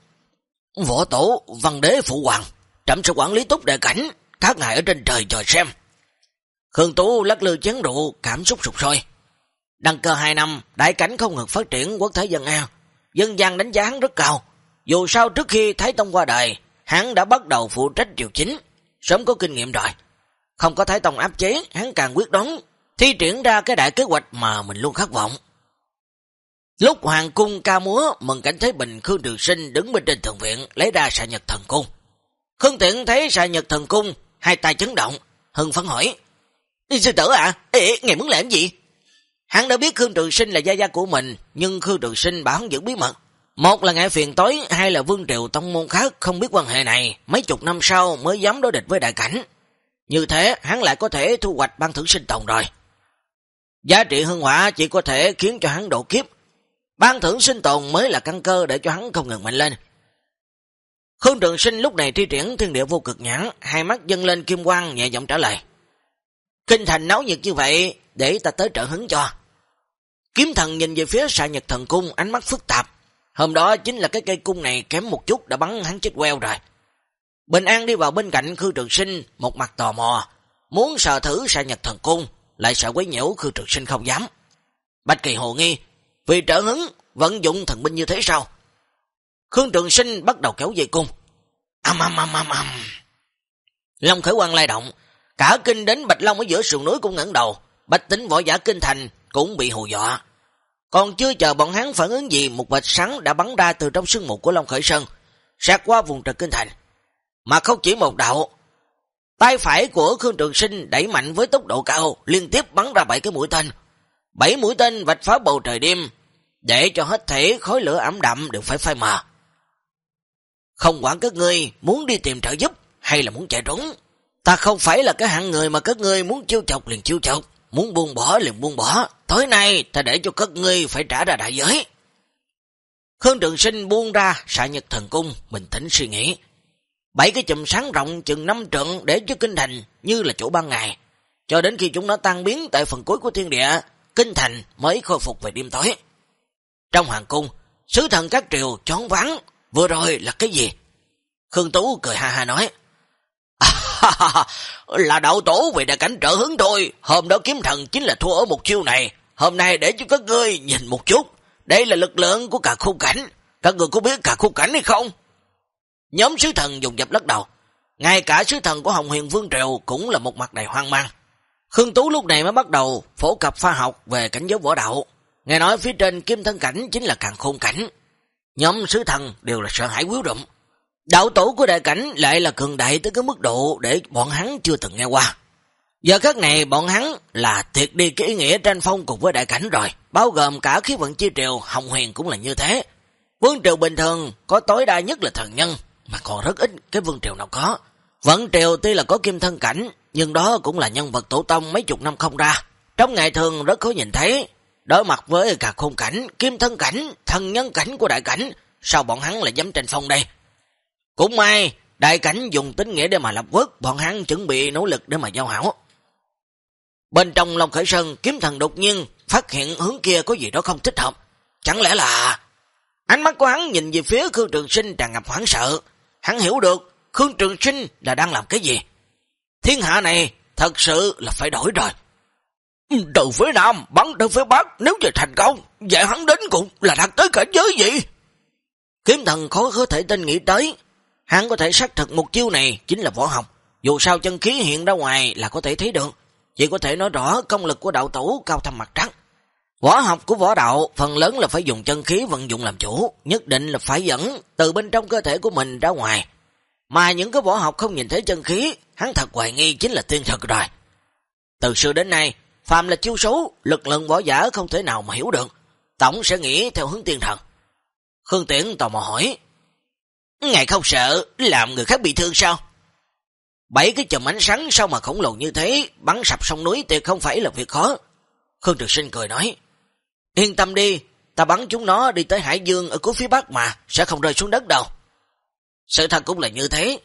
A: Võ tổ, văn đế phụ hoàng, trẫm sẽ quản lý tốt đại cảnh, các ngài ở trên trời chờ xem. Khương Tú lắc lư chén rượu, cảm xúc sụp sôi. Đăng cơ 2 năm, đại cảnh không ngừng phát triển quốc thế dân ao. Dân gian đánh giá hắn rất cao. Dù sao trước khi Thái Tông qua đời, hắn đã bắt đầu phụ trách triều chính, sớm có kinh nghiệm rồi. Không có Thái Tông áp chế, hắn càng quyết đoán, thi triển ra cái đại kế hoạch mà mình luôn khát vọng. Lúc hoàng cung ca múa, mừng cảnh thấy Bình Khương Trường Sinh đứng bên trên thượng viện, lấy ra xà nhật thần cung. Khương Tiện thấy xà nhật thần cung, hai tay chấn động, hưng phấn hỏi. Sư tử à, Ê, ngày muốn làm gì? Hắn đã biết Khương Trường Sinh là gia gia của mình, nhưng Khương Trường Sinh bảo hắn giữ bí mật. Một là ngại phiền tối, hai là vương triều tông môn khác không biết quan hệ này, mấy chục năm sau mới dám đối địch với đại cảnh. Như thế, hắn lại có thể thu hoạch ban thưởng sinh tồn rồi. Giá trị hương hỏa chỉ có thể khiến cho hắn độ kiếp. Ban thưởng sinh tồn mới là căn cơ để cho hắn không ngừng mạnh lên. Khương Trường Sinh lúc này tri triển thiên địa vô cực nhãn, hai mắt dâng lên kim quang nhẹ giọng trả lời. Kinh thành náo nhiệt như vậy, để ta tới trợ hứng cho. Kiếm thần nhìn về phía xạ nhật thần cung, ánh mắt phức tạp. Hôm đó chính là cái cây cung này kém một chút đã bắn hắn chết queo rồi. Bình An đi vào bên cạnh Khương Trường Sinh, một mặt tò mò, muốn sợ thử xạ nhật thần cung, lại sợ quấy nhiễu Khương Trường Sinh không dám. Bạch Kỳ hồ nghi, vì trợ hứng, vận dụng thần binh như thế sao? Khương Trường Sinh bắt đầu kéo dây cung. Âm âm âm âm âm. Long khởi quan lai động, cả kinh đến Bạch Long ở giữa sườn núi cũng ngẩng đầu, Bạch tính võ giả kinh thành cũng bị hù dọa. Còn chưa chờ bọn hắn phản ứng gì, một bạch sắn đã bắn ra từ trong sương mù của Long Khởi Sơn, sát qua vùng trời kinh thành. Mà không chỉ một đạo, tay phải của Khương Trường Sinh đẩy mạnh với tốc độ cao, liên tiếp bắn ra bảy cái mũi tên. Bảy mũi tên vạch phá bầu trời đêm, để cho hết thể khói lửa ẩm đậm đều phải phai mờ. Không quản các ngươi muốn đi tìm trợ giúp hay là muốn chạy trốn, ta không phải là cái hạng người mà các ngươi muốn chiêu chọc liền chiêu chọc. Muốn buông bỏ liền buông bỏ. Tối nay ta để cho các ngươi phải trả ra đại giới. Khương Trường Sinh buông ra xạ nhật thần cung, bình tĩnh suy nghĩ. Bảy cái chùm sáng rộng chừng năm trận để cho kinh thành như là chỗ ban ngày. Cho đến khi chúng nó tan biến tại phần cuối của thiên địa, kinh thành mới khôi phục về đêm tối. Trong hoàng cung, sứ thần các triều chón vắng, vừa rồi là cái gì? Khương Tú cười ha ha nói. À, là đạo tổ về đại cảnh trợ hứng thôi. Hôm đó kiếm thần chính là thua ở một chiêu này. Hôm nay để cho các ngươi nhìn một chút. Đây là lực lượng của cả khu cảnh. Các người có biết cả khu cảnh hay không? Nhóm sứ thần dùng dập lắc đầu. Ngay cả sứ thần của Hồng Huyền Vương Triều cũng là một mặt đầy hoang mang. Khương Tú lúc này mới bắt đầu phổ cập pha học về cảnh giới võ đạo. Nghe nói phía trên kim thân cảnh chính là càng khôn cảnh. Nhóm sứ thần đều là sợ hãi quyếu động. Đạo tổ của đại cảnh lại là cường đại tới cái mức độ để bọn hắn chưa từng nghe qua. Giờ khắc này bọn hắn là thiệt đi cái ý nghĩa tranh phong cùng với đại cảnh rồi, bao gồm cả khí vận chi triều, Hồng Huyền cũng là như thế. Vương triều bình thường có tối đa nhất là thần nhân, mà còn rất ít cái vương triều nào có vẫn triều tuy là có kim thân cảnh, nhưng đó cũng là nhân vật tổ tông mấy chục năm không ra. Trong ngày thường rất khó nhìn thấy, đối mặt với cả khung cảnh, kim thân cảnh, thần nhân cảnh của đại cảnh, sao bọn hắn lại dám tranh phong đây? Cũng may, đại cảnh dùng tính nghĩa để mà lập quốc, bọn hắn chuẩn bị nỗ lực để mà giao hảo. Bên trong Long Khởi Sơn, kiếm thần đột nhiên phát hiện hướng kia có gì đó không thích hợp. Chẳng lẽ là... Ánh mắt của hắn nhìn về phía Khương Trường Sinh tràn ngập hoảng sợ. Hắn hiểu được Khương Trường Sinh là đang làm cái gì. Thiên hạ này thật sự là phải đổi rồi. Từ phía Nam bắn từ phía Bắc nếu như thành công, vậy hắn đến cùng là đạt tới cảnh giới gì? Kiếm thần khó có thể tin nghĩ tới. Hắn có thể xác thực một chiêu này chính là võ học. Dù sao chân khí hiện ra ngoài là có thể thấy được. Chỉ có thể nói rõ công lực của đạo tổ cao thâm mặt trắng. Võ học của võ đạo phần lớn là phải dùng chân khí vận dụng làm chủ, nhất định là phải dẫn từ bên trong cơ thể của mình ra ngoài. Mà những cái võ học không nhìn thấy chân khí, hắn thật hoài nghi chính là tiên thật rồi. Từ xưa đến nay, phàm là chiêu số, lực lượng võ giả không thể nào mà hiểu được. Tổng sẽ nghĩ theo hướng tiên thần. Khương Tiễn tò mò hỏi, Ngài không sợ làm người khác bị thương sao? Bảy cái chùm ánh sáng sao mà khổng lồ như thế, bắn sập sông núi thì không phải là việc khó. Khương Trực Sinh cười nói, Yên tâm đi, ta bắn chúng nó đi tới Hải Dương ở cuối phía Bắc mà, sẽ không rơi xuống đất đâu. Sự thật cũng là như thế.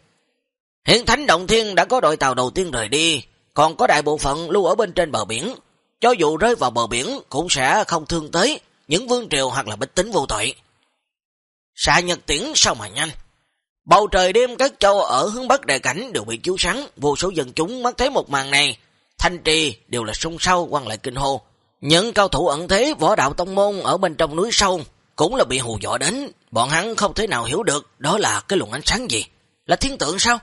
A: Hiện Thánh Động Thiên đã có đội tàu đầu tiên rời đi, còn có đại bộ phận lưu ở bên trên bờ biển. Cho dù rơi vào bờ biển cũng sẽ không thương tới những vương triều hoặc là bích tính vô tội. Xạ nhật tiễn sao mà nhanh. Bầu trời đêm các châu ở hướng Bắc đại cảnh đều bị chiếu sáng, vô số dân chúng mắt thấy một màn này. Thanh trì đều là sung sâu quăng lại kinh hô. Những cao thủ ẩn thế võ đạo tông môn ở bên trong núi sâu cũng là bị hù dọa đến. Bọn hắn không thể nào hiểu được đó là cái luồng ánh sáng gì. Là thiên tượng sao?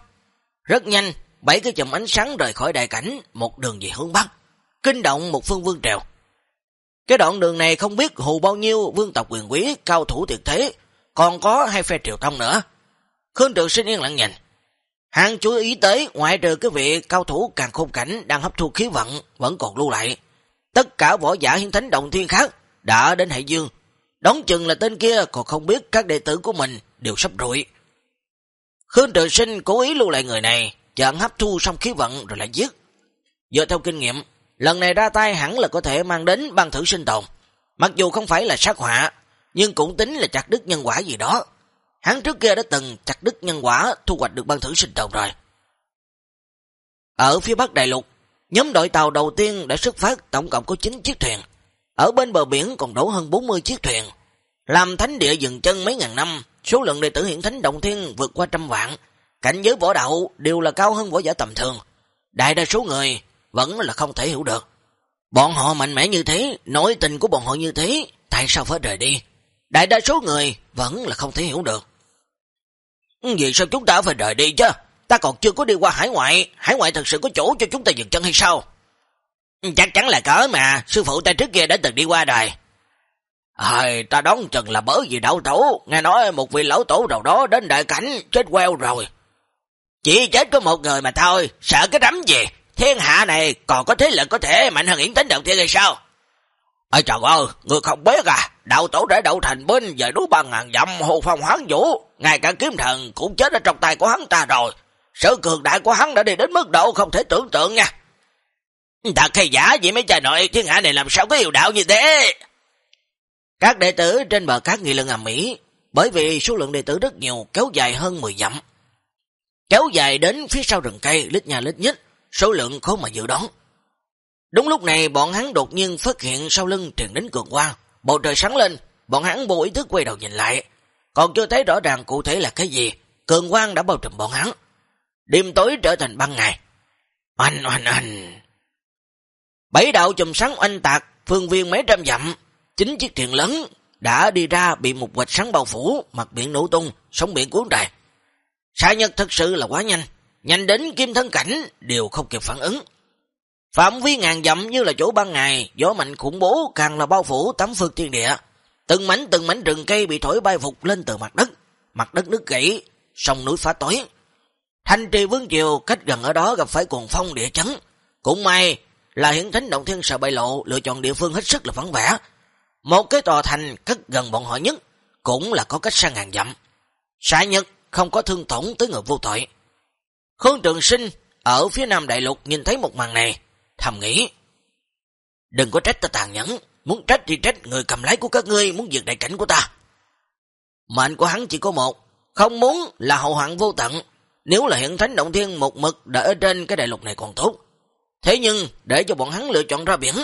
A: Rất nhanh, bảy cái chùm ánh sáng rời khỏi đại cảnh, một đường về hướng Bắc. Kinh động một phương vương trèo. Cái đoạn đường này không biết hù bao nhiêu vương tộc quyền quý, cao thủ tuyệt thế, còn có hai phe triều tông nữa. Khương Trường Sinh yên lặng nhìn. Hắn chú ý tới ngoại trừ cái vị cao thủ càng khôn cảnh đang hấp thu khí vận vẫn còn lưu lại. Tất cả võ giả hiến thánh động thiên khác đã đến Hải Dương đóng chừng là tên kia còn không biết các đệ tử của mình đều sắp rụi. Khương Trường Sinh cố ý lưu lại người này, chặn hấp thu xong khí vận rồi lại giết. Dựa theo kinh nghiệm, lần này ra tay hẳn là có thể mang đến băng thử sinh tồn. Mặc dù không phải là sát họa, nhưng cũng tính là chặt đứt nhân quả gì đó. Hắn trước kia đã từng chặt đứt nhân quả thu hoạch được băng thử sinh tồn rồi. Ở phía bắc đại lục, nhóm đội tàu đầu tiên đã xuất phát tổng cộng có 9 chiếc thuyền. Ở bên bờ biển còn đổ hơn 40 chiếc thuyền. Làm thánh địa dừng chân mấy ngàn năm, số lượng đệ tử hiện thánh động thiên vượt qua trăm vạn. Cảnh giới võ đạo đều là cao hơn võ giả tầm thường. Đại đa số người vẫn là không thể hiểu được. Bọn họ mạnh mẽ như thế, nỗi tình của bọn họ như thế, tại sao phải rời đi? Đại đa số người vẫn là không thể hiểu được. Ừ, Vì sao chúng ta phải rời đi chứ? Ta còn chưa có đi qua hải ngoại, hải ngoại thật sự có chỗ cho chúng ta dừng chân hay sao? Ừ, chắc chắn là có mà, sư phụ ta trước kia đã từng đi qua rồi. Ơi, ta đón chừng là bởi vì đạo tổ, nghe nói một vị lão tổ nào đó đến đại cảnh, chết queo rồi. Chỉ chết có một người mà thôi, sợ cái rắm gì, thiên hạ này còn có thế lực có thể mạnh hơn yển tính đầu tiên hay sao? Ôi trời ơi, người không biết à, đạo tổ để đậu thành binh về núi ba ngàn dặm hồ phong hoáng vũ, ngay cả kiếm thần cũng chết ở trong tay của hắn ta rồi. Sự cường đại của hắn đã đi đến mức độ không thể tưởng tượng nha. Thật hay giả vậy mấy cha nội, thiên hạ này làm sao có hiệu đạo như thế? Các đệ tử trên bờ cát nghị lưng ầm mỹ, bởi vì số lượng đệ tử rất nhiều, kéo dài hơn 10 dặm. Kéo dài đến phía sau rừng cây, lít nhà lít nhít, số lượng khó mà dự đoán. Đúng lúc này bọn hắn đột nhiên phát hiện sau lưng truyền đến cường quang, bầu trời sáng lên, bọn hắn vô ý thức quay đầu nhìn lại, còn chưa thấy rõ ràng cụ thể là cái gì, cường quang đã bao trùm bọn hắn. Đêm tối trở thành ban ngày. Oanh oanh oanh. Bảy đạo chùm sáng oanh tạc, phương viên mấy trăm dặm, chính chiếc thuyền lớn đã đi ra bị một quạch sáng bao phủ, mặt biển nổ tung, sóng biển cuốn trài. sai nhật thật sự là quá nhanh, nhanh đến kim thân cảnh đều không kịp phản ứng. Phạm vi ngàn dặm như là chỗ ban ngày, gió mạnh khủng bố càng là bao phủ tấm phương thiên địa. Từng mảnh từng mảnh rừng cây bị thổi bay phục lên từ mặt đất, mặt đất nước gãy, sông núi phá tối. Thanh trì vương triều cách gần ở đó gặp phải cuồng phong địa chấn. Cũng may là hiển thánh động thiên sợ bại lộ, lựa chọn địa phương hết sức là vắng vẻ. Một cái tòa thành cất gần bọn họ nhất, cũng là có cách xa ngàn dặm. Xã Nhật không có thương tổn tới người vô tội. Khương Trường Sinh ở phía nam đại lục nhìn thấy một màn này, thầm nghĩ. Đừng có trách ta tàn nhẫn, muốn trách thì trách người cầm lái của các ngươi muốn diệt đại cảnh của ta. Mệnh của hắn chỉ có một, không muốn là hậu hoạn vô tận, nếu là hiện thánh động thiên một mực đã ở trên cái đại lục này còn tốt. Thế nhưng, để cho bọn hắn lựa chọn ra biển,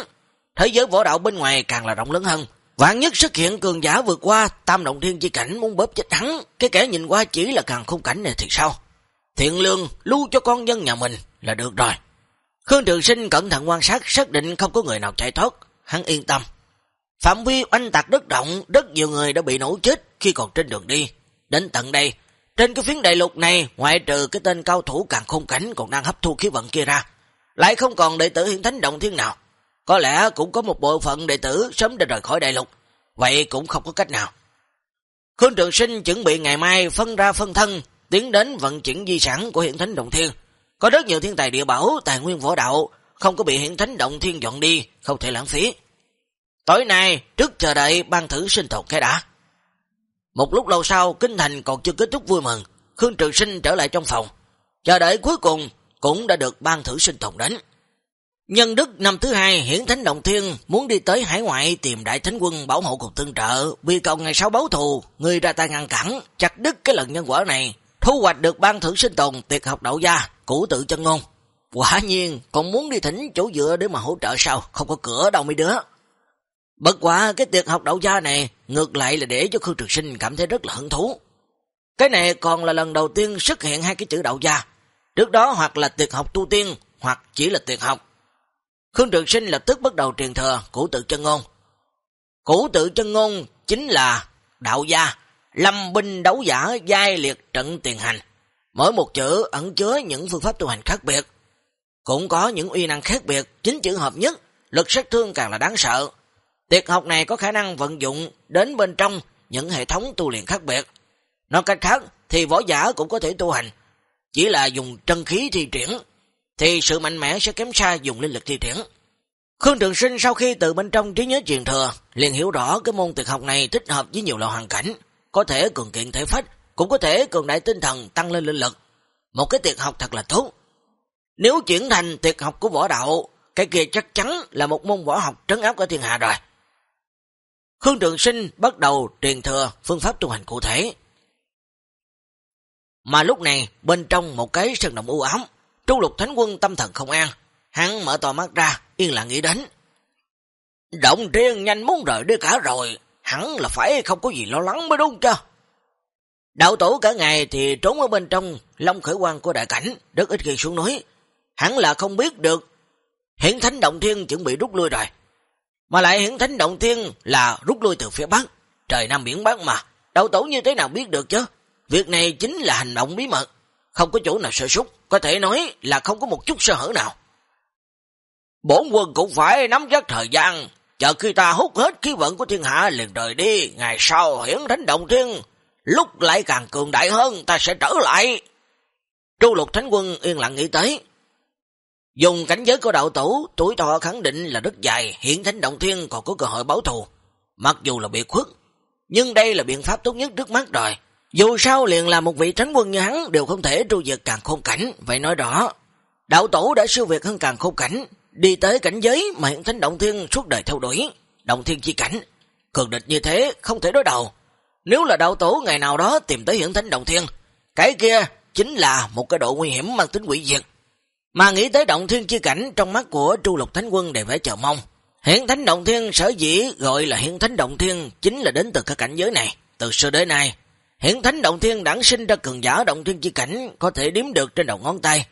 A: thế giới võ đạo bên ngoài càng là rộng lớn hơn. Vạn nhất xuất hiện cường giả vượt qua, tam động thiên chi cảnh muốn bóp chết hắn, cái kẻ nhìn qua chỉ là càng khung cảnh này thì sao? Thiện lương lưu cho con dân nhà mình là được rồi. Khương Trường Sinh cẩn thận quan sát, xác định không có người nào chạy thoát, hắn yên tâm. Phạm vi oanh tạc đất động, rất nhiều người đã bị nổ chết khi còn trên đường đi, Đến tận đây, trên cái phiến đại lục này, ngoại trừ cái tên cao thủ càng khôn cảnh còn đang hấp thu khí vận kia ra, lại không còn đệ tử hiện thánh động thiên nào. Có lẽ cũng có một bộ phận đệ tử sớm đã rời khỏi đại lục, vậy cũng không có cách nào. Khương Trường Sinh chuẩn bị ngày mai phân ra phân thân, tiến đến vận chuyển di sản của hiện thánh động thiên. Có rất nhiều thiên tài địa bảo, tài nguyên võ đạo, không có bị hiện thánh động thiên dọn đi, không thể lãng phí. Tối nay, trước chờ đợi ban thử sinh tồn cái đã. Một lúc lâu sau, Kinh Thành còn chưa kết thúc vui mừng, Khương Trường Sinh trở lại trong phòng. Chờ đợi cuối cùng cũng đã được ban thử sinh tồn đến. Nhân đức năm thứ hai, Hiển Thánh Động Thiên muốn đi tới hải ngoại tìm đại thánh quân bảo hộ cùng tương trợ, vì cầu ngày sau báo thù, người ra tay ngăn cản, chặt đứt cái lần nhân quả này, thu hoạch được ban thử sinh tồn tuyệt học đậu gia, củ tự chân ngôn. Quả nhiên, còn muốn đi thỉnh chỗ dựa để mà hỗ trợ sao, không có cửa đâu mấy đứa. Bất quả cái tuyệt học đậu gia này, ngược lại là để cho Khương Trường Sinh cảm thấy rất là hứng thú. Cái này còn là lần đầu tiên xuất hiện hai cái chữ đậu gia. Trước đó hoặc là tuyệt học tu tiên, hoặc chỉ là tuyệt học. Khương Trường Sinh lập tức bắt đầu truyền thừa củ tự chân ngôn. Củ tự chân ngôn chính là đạo gia, lâm binh đấu giả giai liệt trận tiền hành. Mỗi một chữ ẩn chứa những phương pháp tu hành khác biệt. Cũng có những uy năng khác biệt, chính chữ hợp nhất, lực sát thương càng là đáng sợ. tuyệt học này có khả năng vận dụng đến bên trong những hệ thống tu luyện khác biệt. Nói cách khác thì võ giả cũng có thể tu hành, chỉ là dùng chân khí thi triển, thì sự mạnh mẽ sẽ kém xa dùng linh lực thi triển. Khương Trường Sinh sau khi từ bên trong trí nhớ truyền thừa, liền hiểu rõ cái môn tuyệt học này thích hợp với nhiều loại hoàn cảnh, có thể cường kiện thể phách, cũng có thể cường đại tinh thần tăng lên linh lực. Một cái tuyệt học thật là tốt. Nếu chuyển thành tuyệt học của võ đạo, cái kia chắc chắn là một môn võ học trấn áp ở thiên hạ rồi. Khương Trường Sinh bắt đầu truyền thừa phương pháp tu hành cụ thể. Mà lúc này, bên trong một cái sân động u ám, Trung lục thánh quân tâm thần không an, hắn mở to mắt ra, yên lặng nghĩ đến. Động riêng nhanh muốn rời đi cả rồi, hẳn là phải không có gì lo lắng mới đúng chứ. Đạo tổ cả ngày thì trốn ở bên trong long khởi quan của đại cảnh, rất ít khi xuống núi. Hẳn là không biết được hiển thánh động thiên chuẩn bị rút lui rồi. Mà lại hiển thánh động thiên là rút lui từ phía bắc, trời Nam biển Bắc mà. Đạo tổ như thế nào biết được chứ? Việc này chính là hành động bí mật, không có chỗ nào sơ súc, có thể nói là không có một chút sơ hở nào. Bổn quân cũng phải nắm chắc thời gian, chờ khi ta hút hết khí vận của thiên hạ liền rời đi, ngày sau hiển thánh động thiên, lúc lại càng cường đại hơn ta sẽ trở lại. Tru lục thánh quân yên lặng nghĩ tới, Dùng cảnh giới của đạo tổ, tuổi thọ khẳng định là rất dài, hiện thánh động thiên còn có cơ hội báo thù. Mặc dù là bị khuất, nhưng đây là biện pháp tốt nhất trước mắt rồi. Dù sao liền là một vị thánh quân như hắn đều không thể tru diệt càng khôn cảnh, vậy nói rõ. Đạo tổ đã siêu việt hơn càng khôn cảnh, đi tới cảnh giới mà hiện thánh động thiên suốt đời theo đuổi. Động thiên chi cảnh, cường địch như thế không thể đối đầu. Nếu là đạo tổ ngày nào đó tìm tới hiện thánh động thiên, cái kia chính là một cái độ nguy hiểm mang tính quỷ diệt. Mà nghĩ tới động thiên chi cảnh trong mắt của tru lục thánh quân đều phải chờ mong. Hiện thánh động thiên sở dĩ gọi là hiện thánh động thiên chính là đến từ các cảnh giới này. Từ xưa đến nay, hiện thánh động thiên đẳng sinh ra cường giả động thiên chi cảnh có thể đếm được trên đầu ngón tay.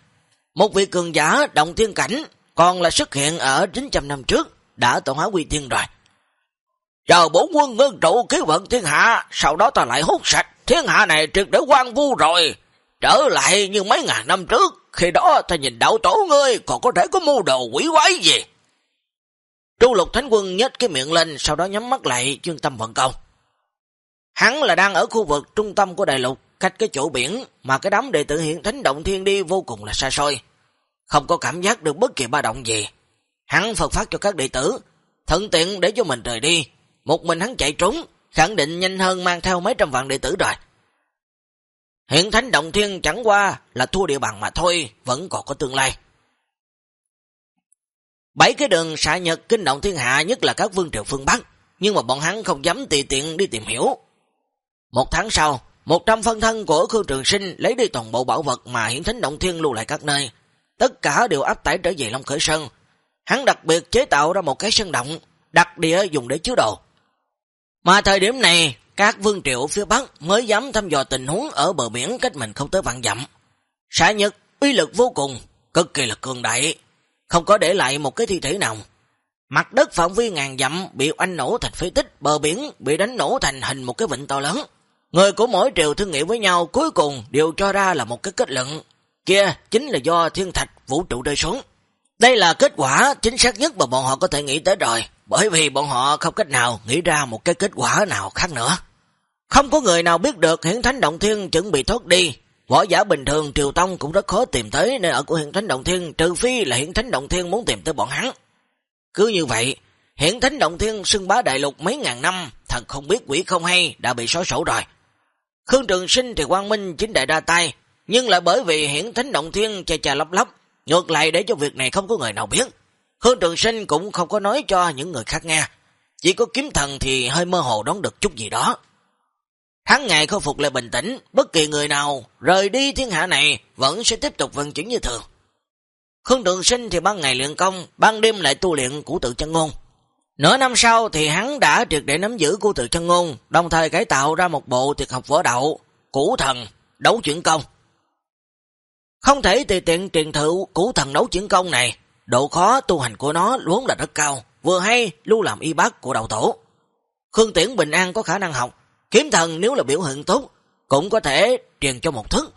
A: Một vị cường giả động thiên cảnh còn là xuất hiện ở 900 năm trước, đã tổ hóa quy thiên rồi. Chờ bốn quân ngân trụ kế vận thiên hạ, sau đó ta lại hút sạch, thiên hạ này triệt để quan vu rồi, trở lại như mấy ngàn năm trước. Khi đó ta nhìn đạo tổ ngươi còn có thể có mưu đồ quỷ quái gì. Tru lục thánh quân nhếch cái miệng lên, sau đó nhắm mắt lại, chuyên tâm vận công. Hắn là đang ở khu vực trung tâm của đại lục, cách cái chỗ biển mà cái đám đệ tử hiện thánh động thiên đi vô cùng là xa xôi. Không có cảm giác được bất kỳ ba động gì. Hắn phật phát cho các đệ tử, thận tiện để cho mình rời đi. Một mình hắn chạy trốn, khẳng định nhanh hơn mang theo mấy trăm vạn đệ tử rồi. Hiện thánh động thiên chẳng qua là thua địa bàn mà thôi, vẫn còn có tương lai. Bảy cái đường xạ nhật kinh động thiên hạ nhất là các vương triều phương Bắc, nhưng mà bọn hắn không dám tùy tiện đi tìm hiểu. Một tháng sau, một trăm phân thân của Khương Trường Sinh lấy đi toàn bộ bảo vật mà hiển thánh động thiên lưu lại các nơi. Tất cả đều áp tải trở về Long Khởi Sơn. Hắn đặc biệt chế tạo ra một cái sân động, đặc địa dùng để chứa đồ. Mà thời điểm này, các vương triệu phía Bắc mới dám thăm dò tình huống ở bờ biển cách mình không tới vạn dặm. Xã Nhật uy lực vô cùng, cực kỳ là cường đại, không có để lại một cái thi thể nào. Mặt đất phạm vi ngàn dặm bị anh nổ thành phế tích, bờ biển bị đánh nổ thành hình một cái vịnh to lớn. Người của mỗi triều thương nghị với nhau cuối cùng đều cho ra là một cái kết luận. Kia chính là do thiên thạch vũ trụ rơi xuống. Đây là kết quả chính xác nhất mà bọn họ có thể nghĩ tới rồi, bởi vì bọn họ không cách nào nghĩ ra một cái kết quả nào khác nữa. Không có người nào biết được hiển thánh động thiên chuẩn bị thoát đi. Võ giả bình thường triều tông cũng rất khó tìm tới nơi ở của hiển thánh động thiên, trừ phi là hiển thánh động thiên muốn tìm tới bọn hắn. Cứ như vậy, hiển thánh động thiên xưng bá đại lục mấy ngàn năm, thật không biết quỷ không hay, đã bị xóa sổ rồi. Khương Trường Sinh thì quang minh chính đại ra tay, nhưng lại bởi vì hiển thánh động thiên chà chà lấp lấp, ngược lại để cho việc này không có người nào biết. Khương Trường Sinh cũng không có nói cho những người khác nghe, chỉ có kiếm thần thì hơi mơ hồ đón được chút gì đó. Hắn ngày khôi phục lại bình tĩnh, bất kỳ người nào rời đi thiên hạ này vẫn sẽ tiếp tục vận chuyển như thường. Khương Trường Sinh thì ban ngày luyện công, ban đêm lại tu luyện của tự chân ngôn. Nửa năm sau thì hắn đã triệt để nắm giữ của tự chân ngôn, đồng thời cải tạo ra một bộ tuyệt học võ đậu, củ thần, đấu chuyển công. Không thể tùy tiện truyền thự củ thần đấu chuyển công này, độ khó tu hành của nó vốn là rất cao, vừa hay lưu làm y bác của đầu tổ. Khương Tiễn Bình An có khả năng học, kiếm thần nếu là biểu hiện tốt, cũng có thể truyền cho một thức.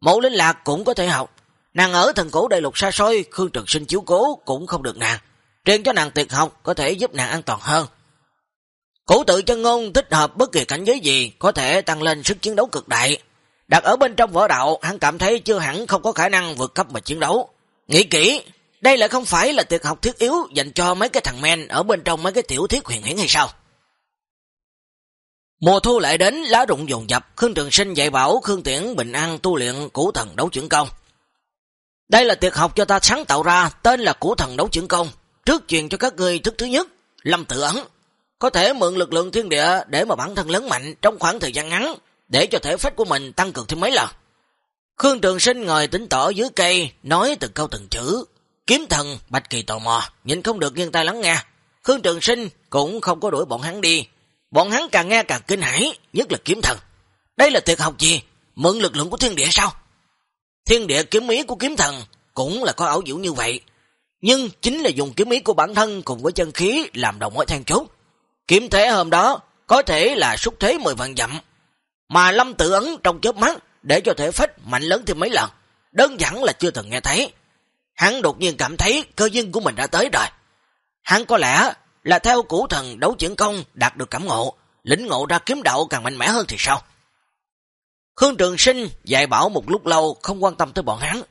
A: Mộ linh lạc cũng có thể học, nàng ở thần cổ đại lục xa xôi, Khương Trực Sinh chiếu cố cũng không được nàng. Truyền cho nàng tuyệt học có thể giúp nàng an toàn hơn. Cổ tự chân ngôn thích hợp bất kỳ cảnh giới gì có thể tăng lên sức chiến đấu cực đại. Đặt ở bên trong võ đạo, hắn cảm thấy chưa hẳn không có khả năng vượt cấp mà chiến đấu. Nghĩ kỹ, đây lại không phải là tuyệt học thiết yếu dành cho mấy cái thằng men ở bên trong mấy cái tiểu thiết huyền hiển hay sao? Mùa thu lại đến, lá rụng dồn dập, Khương Trường Sinh dạy bảo Khương Tiễn Bình An tu luyện củ thần đấu chuyển công. Đây là tuyệt học cho ta sáng tạo ra, tên là củ thần đấu chuyển công. Trước truyền cho các người thức thứ nhất, lâm tự ấn. Có thể mượn lực lượng thiên địa để mà bản thân lớn mạnh trong khoảng thời gian ngắn, để cho thể phách của mình tăng cường thêm mấy lần. Khương Trường Sinh ngồi tính tỏ dưới cây, nói từng câu từng chữ. Kiếm thần, Bạch Kỳ tò mò, nhìn không được nghiêng tay lắng nghe. Khương Trường Sinh cũng không có đuổi bọn hắn đi. Bọn hắn càng nghe càng kinh hãi, nhất là kiếm thần. Đây là tuyệt học gì? Mượn lực lượng của thiên địa sao? Thiên địa kiếm ý của kiếm thần cũng là có ảo diệu như vậy. Nhưng chính là dùng kiếm ý của bản thân cùng với chân khí làm đầu mối than chốt. Kiếm thế hôm đó có thể là xúc thế 10 vạn dặm. Mà lâm tự ấn trong chớp mắt để cho thể phách mạnh lớn thêm mấy lần. Đơn giản là chưa từng nghe thấy. Hắn đột nhiên cảm thấy cơ duyên của mình đã tới rồi. Hắn có lẽ là theo củ thần đấu chuyển công đạt được cảm ngộ, lĩnh ngộ ra kiếm đạo càng mạnh mẽ hơn thì sao? Khương Trường Sinh dạy bảo một lúc lâu không quan tâm tới bọn hắn.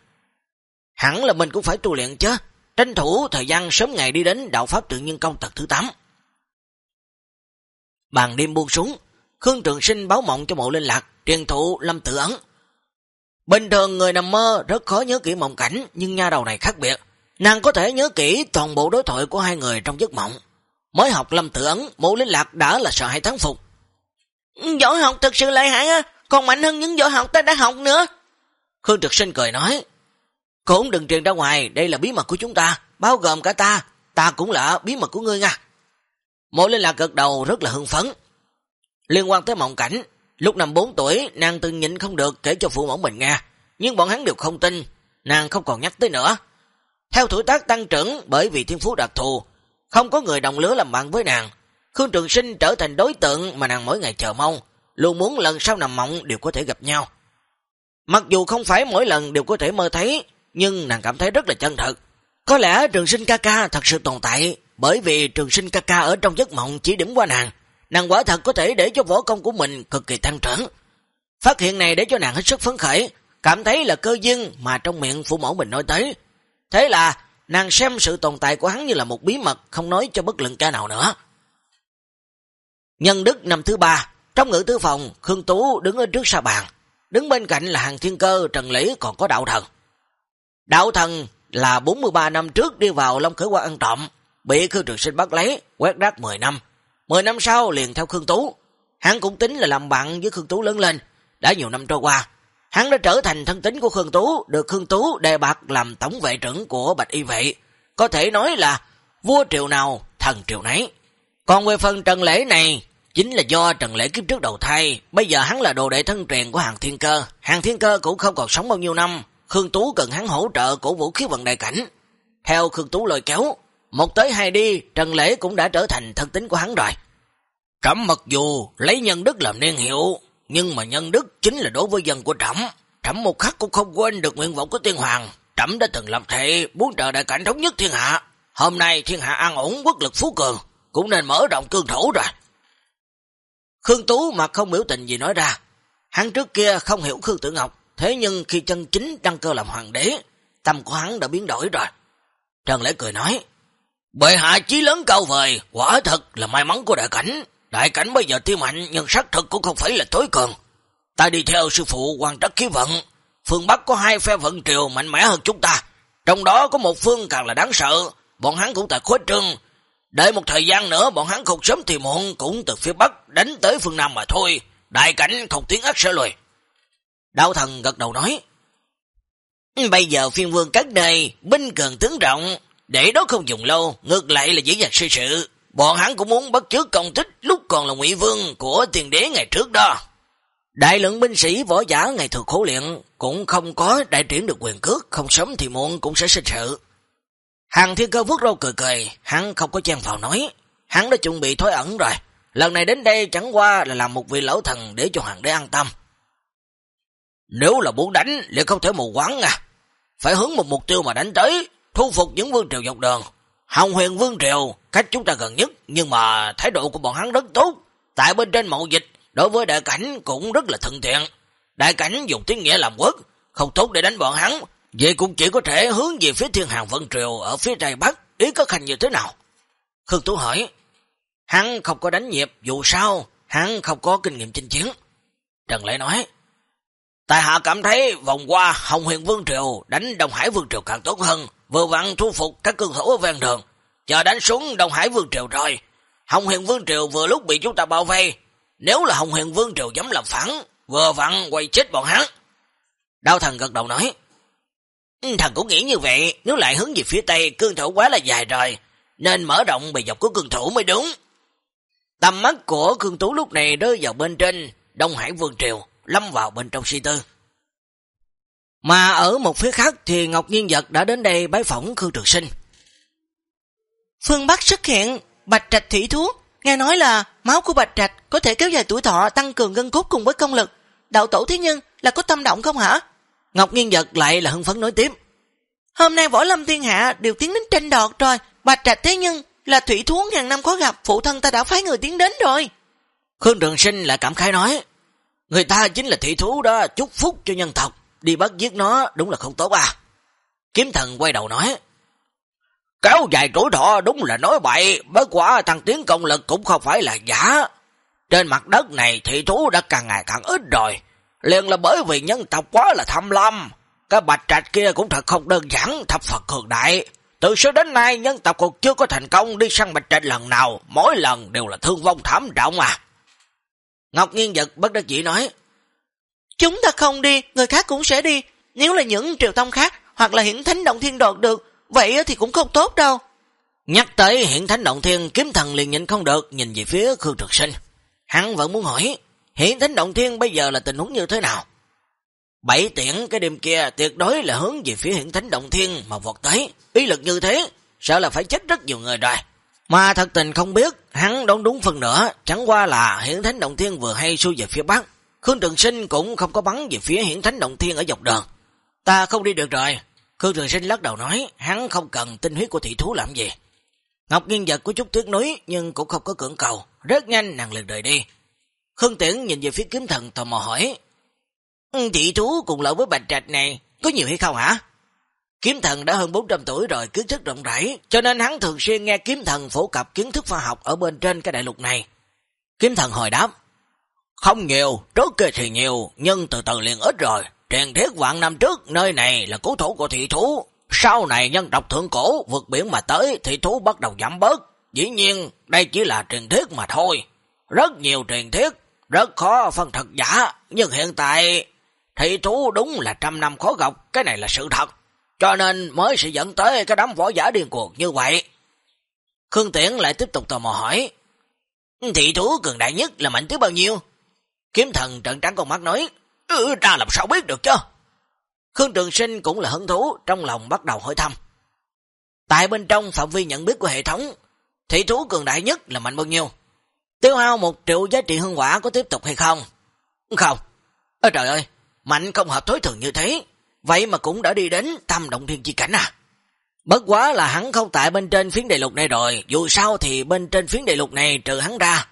A: Hẳn là mình cũng phải tu luyện chứ, tranh thủ thời gian sớm ngày đi đến đạo pháp tự nhiên công tật thứ 8. Bàn đêm buông xuống, Khương Trường Sinh báo mộng cho mộ linh lạc, truyền thụ lâm tự ấn. Bình thường người nằm mơ rất khó nhớ kỹ mộng cảnh, nhưng nha đầu này khác biệt. Nàng có thể nhớ kỹ toàn bộ đối thoại của hai người trong giấc mộng. Mới học lâm tự ấn, mộ linh lạc đã là sợ hai thắng phục. Võ học thật sự lợi hại á, còn mạnh hơn những võ học ta đã học nữa. Khương Trực Sinh cười nói, cũng đừng truyền ra ngoài, đây là bí mật của chúng ta, bao gồm cả ta, ta cũng là bí mật của ngươi nha. Mộ Linh Lạc gật đầu rất là hưng phấn. Liên quan tới mộng cảnh, lúc năm 4 tuổi, nàng từng nhịn không được kể cho phụ mẫu mình nghe, nhưng bọn hắn đều không tin, nàng không còn nhắc tới nữa. Theo tuổi tác tăng trưởng bởi vì thiên phú đặc thù, không có người đồng lứa làm bạn với nàng. Khương Trường Sinh trở thành đối tượng mà nàng mỗi ngày chờ mong, luôn muốn lần sau nằm mộng đều có thể gặp nhau. Mặc dù không phải mỗi lần đều có thể mơ thấy, nhưng nàng cảm thấy rất là chân thật. Có lẽ Trường Sinh ca ca thật sự tồn tại, bởi vì Trường Sinh ca ca ở trong giấc mộng chỉ điểm qua nàng. Nàng quả thật có thể để cho võ công của mình cực kỳ tăng trưởng. Phát hiện này để cho nàng hết sức phấn khởi, cảm thấy là cơ duyên mà trong miệng phụ mẫu mình nói tới. Thế là nàng xem sự tồn tại của hắn như là một bí mật không nói cho bất luận ca nào nữa. Nhân đức năm thứ ba, trong ngữ tư phòng, Khương Tú đứng ở trước sa bàn, đứng bên cạnh là hàng thiên cơ, Trần Lý còn có đạo thần. Đạo thần là 43 năm trước đi vào Long Khởi Quan ăn trộm, bị Khương Trường Sinh bắt lấy, quét rác 10 năm. 10 năm sau liền theo Khương Tú. Hắn cũng tính là làm bạn với Khương Tú lớn lên, đã nhiều năm trôi qua. Hắn đã trở thành thân tính của Khương Tú, được Khương Tú đề bạc làm tổng vệ trưởng của Bạch Y Vệ. Có thể nói là vua triều nào, thần triều nấy. Còn về phần Trần Lễ này, chính là do Trần Lễ kiếp trước đầu thai, bây giờ hắn là đồ đệ thân truyền của hàng thiên cơ. Hàng thiên cơ cũng không còn sống bao nhiêu năm, Khương Tú cần hắn hỗ trợ cổ vũ khí vận đại cảnh. Theo Khương Tú lời kéo, một tới hai đi, Trần Lễ cũng đã trở thành thân tính của hắn rồi. Cẩm mặc dù lấy nhân đức làm niên hiệu, nhưng mà nhân đức chính là đối với dân của trẫm Trẫm một khắc cũng không quên được nguyện vọng của tiên hoàng. Trẫm đã từng làm thệ muốn trợ đại cảnh thống nhất thiên hạ. Hôm nay thiên hạ an ổn quốc lực phú cường, cũng nên mở rộng cương thổ rồi. Khương Tú mà không biểu tình gì nói ra. Hắn trước kia không hiểu Khương Tử Ngọc, thế nhưng khi chân chính đăng cơ làm hoàng đế, tâm của hắn đã biến đổi rồi. Trần Lễ cười nói, Bệ hạ chí lớn cao vời, quả thật là may mắn của đại cảnh. Đại cảnh bây giờ tiêu mạnh, nhưng xác thực cũng không phải là tối cường. Ta đi theo sư phụ quan trắc khí vận. Phương Bắc có hai phe vận triều mạnh mẽ hơn chúng ta. Trong đó có một phương càng là đáng sợ. Bọn hắn cũng tại khuếch trương. Đợi một thời gian nữa bọn hắn không sớm thì muộn cũng từ phía Bắc đánh tới phương Nam mà thôi. Đại cảnh không tiếng ác sẽ lùi. Đạo thần gật đầu nói. Bây giờ phiên vương các đây binh cường tướng rộng. Để đó không dùng lâu. Ngược lại là dễ dàng suy sự. Bọn hắn cũng muốn bắt chước công tích lúc còn là ngụy vương của tiền đế ngày trước đó. Đại lượng binh sĩ võ giả ngày thường khổ luyện cũng không có đại triển được quyền cước, không sớm thì muộn cũng sẽ sinh sự. Hàng thiên cơ vuốt râu cười cười, hắn không có chen vào nói, hắn đã chuẩn bị thối ẩn rồi. Lần này đến đây chẳng qua là làm một vị lão thần để cho hoàng đế an tâm. Nếu là muốn đánh, liền không thể mù quáng à. Phải hướng một mục tiêu mà đánh tới, thu phục những vương triều dọc đường. Hồng huyền vương triều, cách chúng ta gần nhất, nhưng mà thái độ của bọn hắn rất tốt. Tại bên trên mậu dịch, đối với đại cảnh cũng rất là thuận tiện. Đại cảnh dùng tiếng nghĩa làm quốc, không tốt để đánh bọn hắn, vậy cũng chỉ có thể hướng về phía thiên hàng vân triều ở phía tây bắc, ý có khanh như thế nào? Khương Tú hỏi, hắn không có đánh nhịp, dù sao, hắn không có kinh nghiệm chinh chiến. Trần Lệ nói, tại hạ cảm thấy vòng qua Hồng Huyền Vương Triều đánh Đông Hải Vương Triều càng tốt hơn, vừa vặn thu phục các cương hữu ở ven đường. Chờ đánh xuống Đông Hải Vương Triều rồi, Hồng Huyền Vương Triều vừa lúc bị chúng ta bao vây, nếu là Hồng Huyền Vương Triều dám làm phản, vừa vặn quay chết bọn hắn. Đao thần gật đầu nói, ừ, Thần cũng nghĩ như vậy, nếu lại hướng về phía Tây, cương thủ quá là dài rồi, nên mở rộng bề dọc của cương thủ mới đúng. Tầm mắt của cương tú lúc này rơi vào bên trên Đông Hải Vương Triều, lâm vào bên trong si tư. Mà ở một phía khác thì Ngọc Nhiên Giật đã đến đây bái phỏng Khương Trường Sinh.
B: Phương Bắc xuất hiện, Bạch Trạch Thủy Thuốc Nghe nói là máu của Bạch Trạch có thể kéo dài tuổi thọ, tăng cường gân cốt cùng với công lực. Đạo tổ thế nhân là có tâm động không hả?
A: Ngọc nhiên Giật lại là hưng phấn nói tiếp.
B: Hôm nay võ lâm thiên hạ đều tiến đến tranh đọt rồi. Bạch Trạch thế nhân là thủy thú ngàn năm khó gặp. Phụ thân ta đã phái người tiến đến rồi.
A: Khương Trường Sinh lại cảm khai nói. Người ta chính là thị thú đó chúc phúc cho nhân tộc. Đi bắt giết nó đúng là không tốt à. Kiếm thần quay đầu nói. Kéo dài tuổi thọ đúng là nói bậy, bất quả thằng tiến công lực cũng không phải là giả. Trên mặt đất này thị thú đã càng ngày càng ít rồi, liền là bởi vì nhân tộc quá là tham lam. Cái bạch trạch kia cũng thật không đơn giản, thập Phật cường đại. Từ xưa đến nay nhân tộc còn chưa có thành công đi săn bạch trạch lần nào, mỗi lần đều là thương vong thảm trọng à. Ngọc Nghiên Giật bất đắc dĩ nói,
B: Chúng ta không đi, người khác cũng sẽ đi. Nếu là những triều tông khác hoặc là hiển thánh động thiên đột được, vậy thì cũng không tốt đâu.
A: Nhắc tới hiện thánh động thiên, kiếm thần liền nhìn không được, nhìn về phía Khương Trực Sinh. Hắn vẫn muốn hỏi, hiện thánh động thiên bây giờ là tình huống như thế nào? Bảy tiễn cái đêm kia tuyệt đối là hướng về phía hiện thánh động thiên mà vọt tới. Ý lực như thế, sợ là phải chết rất nhiều người rồi. Mà thật tình không biết, hắn đón đúng phần nữa, chẳng qua là hiển thánh động thiên vừa hay xuôi về phía bắc. Khương Trường Sinh cũng không có bắn về phía hiển thánh động thiên ở dọc đường. Ta không đi được rồi, Khương Trường Sinh lắc đầu nói, hắn không cần tinh huyết của thị thú làm gì. Ngọc Nghiên Giật có chút tiếc núi nhưng cũng không có cưỡng cầu, rất nhanh nàng liền rời đi. Khương Tiễn nhìn về phía kiếm thần tò mò hỏi, thị thú cùng lỡ với bạch trạch này có nhiều hay không hả? Kiếm thần đã hơn 400 tuổi rồi, kiến thức rộng rãi, cho nên hắn thường xuyên nghe kiếm thần phổ cập kiến thức khoa học ở bên trên cái đại lục này. Kiếm thần hồi đáp, không nhiều, trước kia thì nhiều, nhưng từ từ liền ít rồi, Truyền thiết vạn năm trước, nơi này là cố thủ của thị thú. Sau này nhân độc thượng cổ vượt biển mà tới, thị thú bắt đầu giảm bớt. Dĩ nhiên, đây chỉ là truyền thiết mà thôi. Rất nhiều truyền thiết, rất khó phân thật giả. Nhưng hiện tại, thị thú đúng là trăm năm khó gặp, cái này là sự thật. Cho nên mới sẽ dẫn tới cái đám võ giả điên cuồng như vậy. Khương Tiễn lại tiếp tục tò mò hỏi. Thị thú cường đại nhất là mạnh tới bao nhiêu? Kiếm thần trận trắng con mắt nói. Ừ, ta làm sao biết được chứ? Khương Trường Sinh cũng là hứng thú, trong lòng bắt đầu hỏi thăm. Tại bên trong phạm vi nhận biết của hệ thống, thị thú cường đại nhất là mạnh bao nhiêu? Tiêu hao một triệu giá trị hương quả có tiếp tục hay không? Không. Ơ trời ơi, mạnh không hợp thối thường như thế. Vậy mà cũng đã đi đến tam động thiên chi cảnh à. Bất quá là hắn không tại bên trên phiến đại lục này rồi. Dù sao thì bên trên phiến đại lục này trừ hắn ra.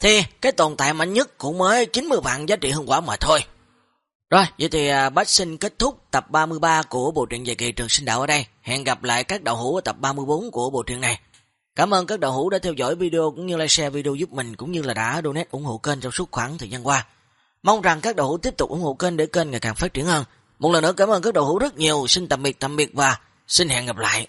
A: Thì cái tồn tại mạnh nhất cũng mới 90 vạn giá trị hương quả mà thôi. Rồi, vậy thì bác Bách Sinh kết thúc tập 33 của bộ truyện dài kỳ Trường Sinh Đạo ở đây. Hẹn gặp lại các đạo hữu ở tập 34 của bộ truyện này. Cảm ơn các đạo hữu đã theo dõi video cũng như like share video giúp mình cũng như là đã donate ủng hộ kênh trong suốt khoảng thời gian qua. Mong rằng các đạo hữu tiếp tục ủng hộ kênh để kênh ngày càng phát triển hơn. Một lần nữa cảm ơn các đầu hữu rất nhiều. Xin tạm biệt tạm biệt và xin hẹn gặp lại.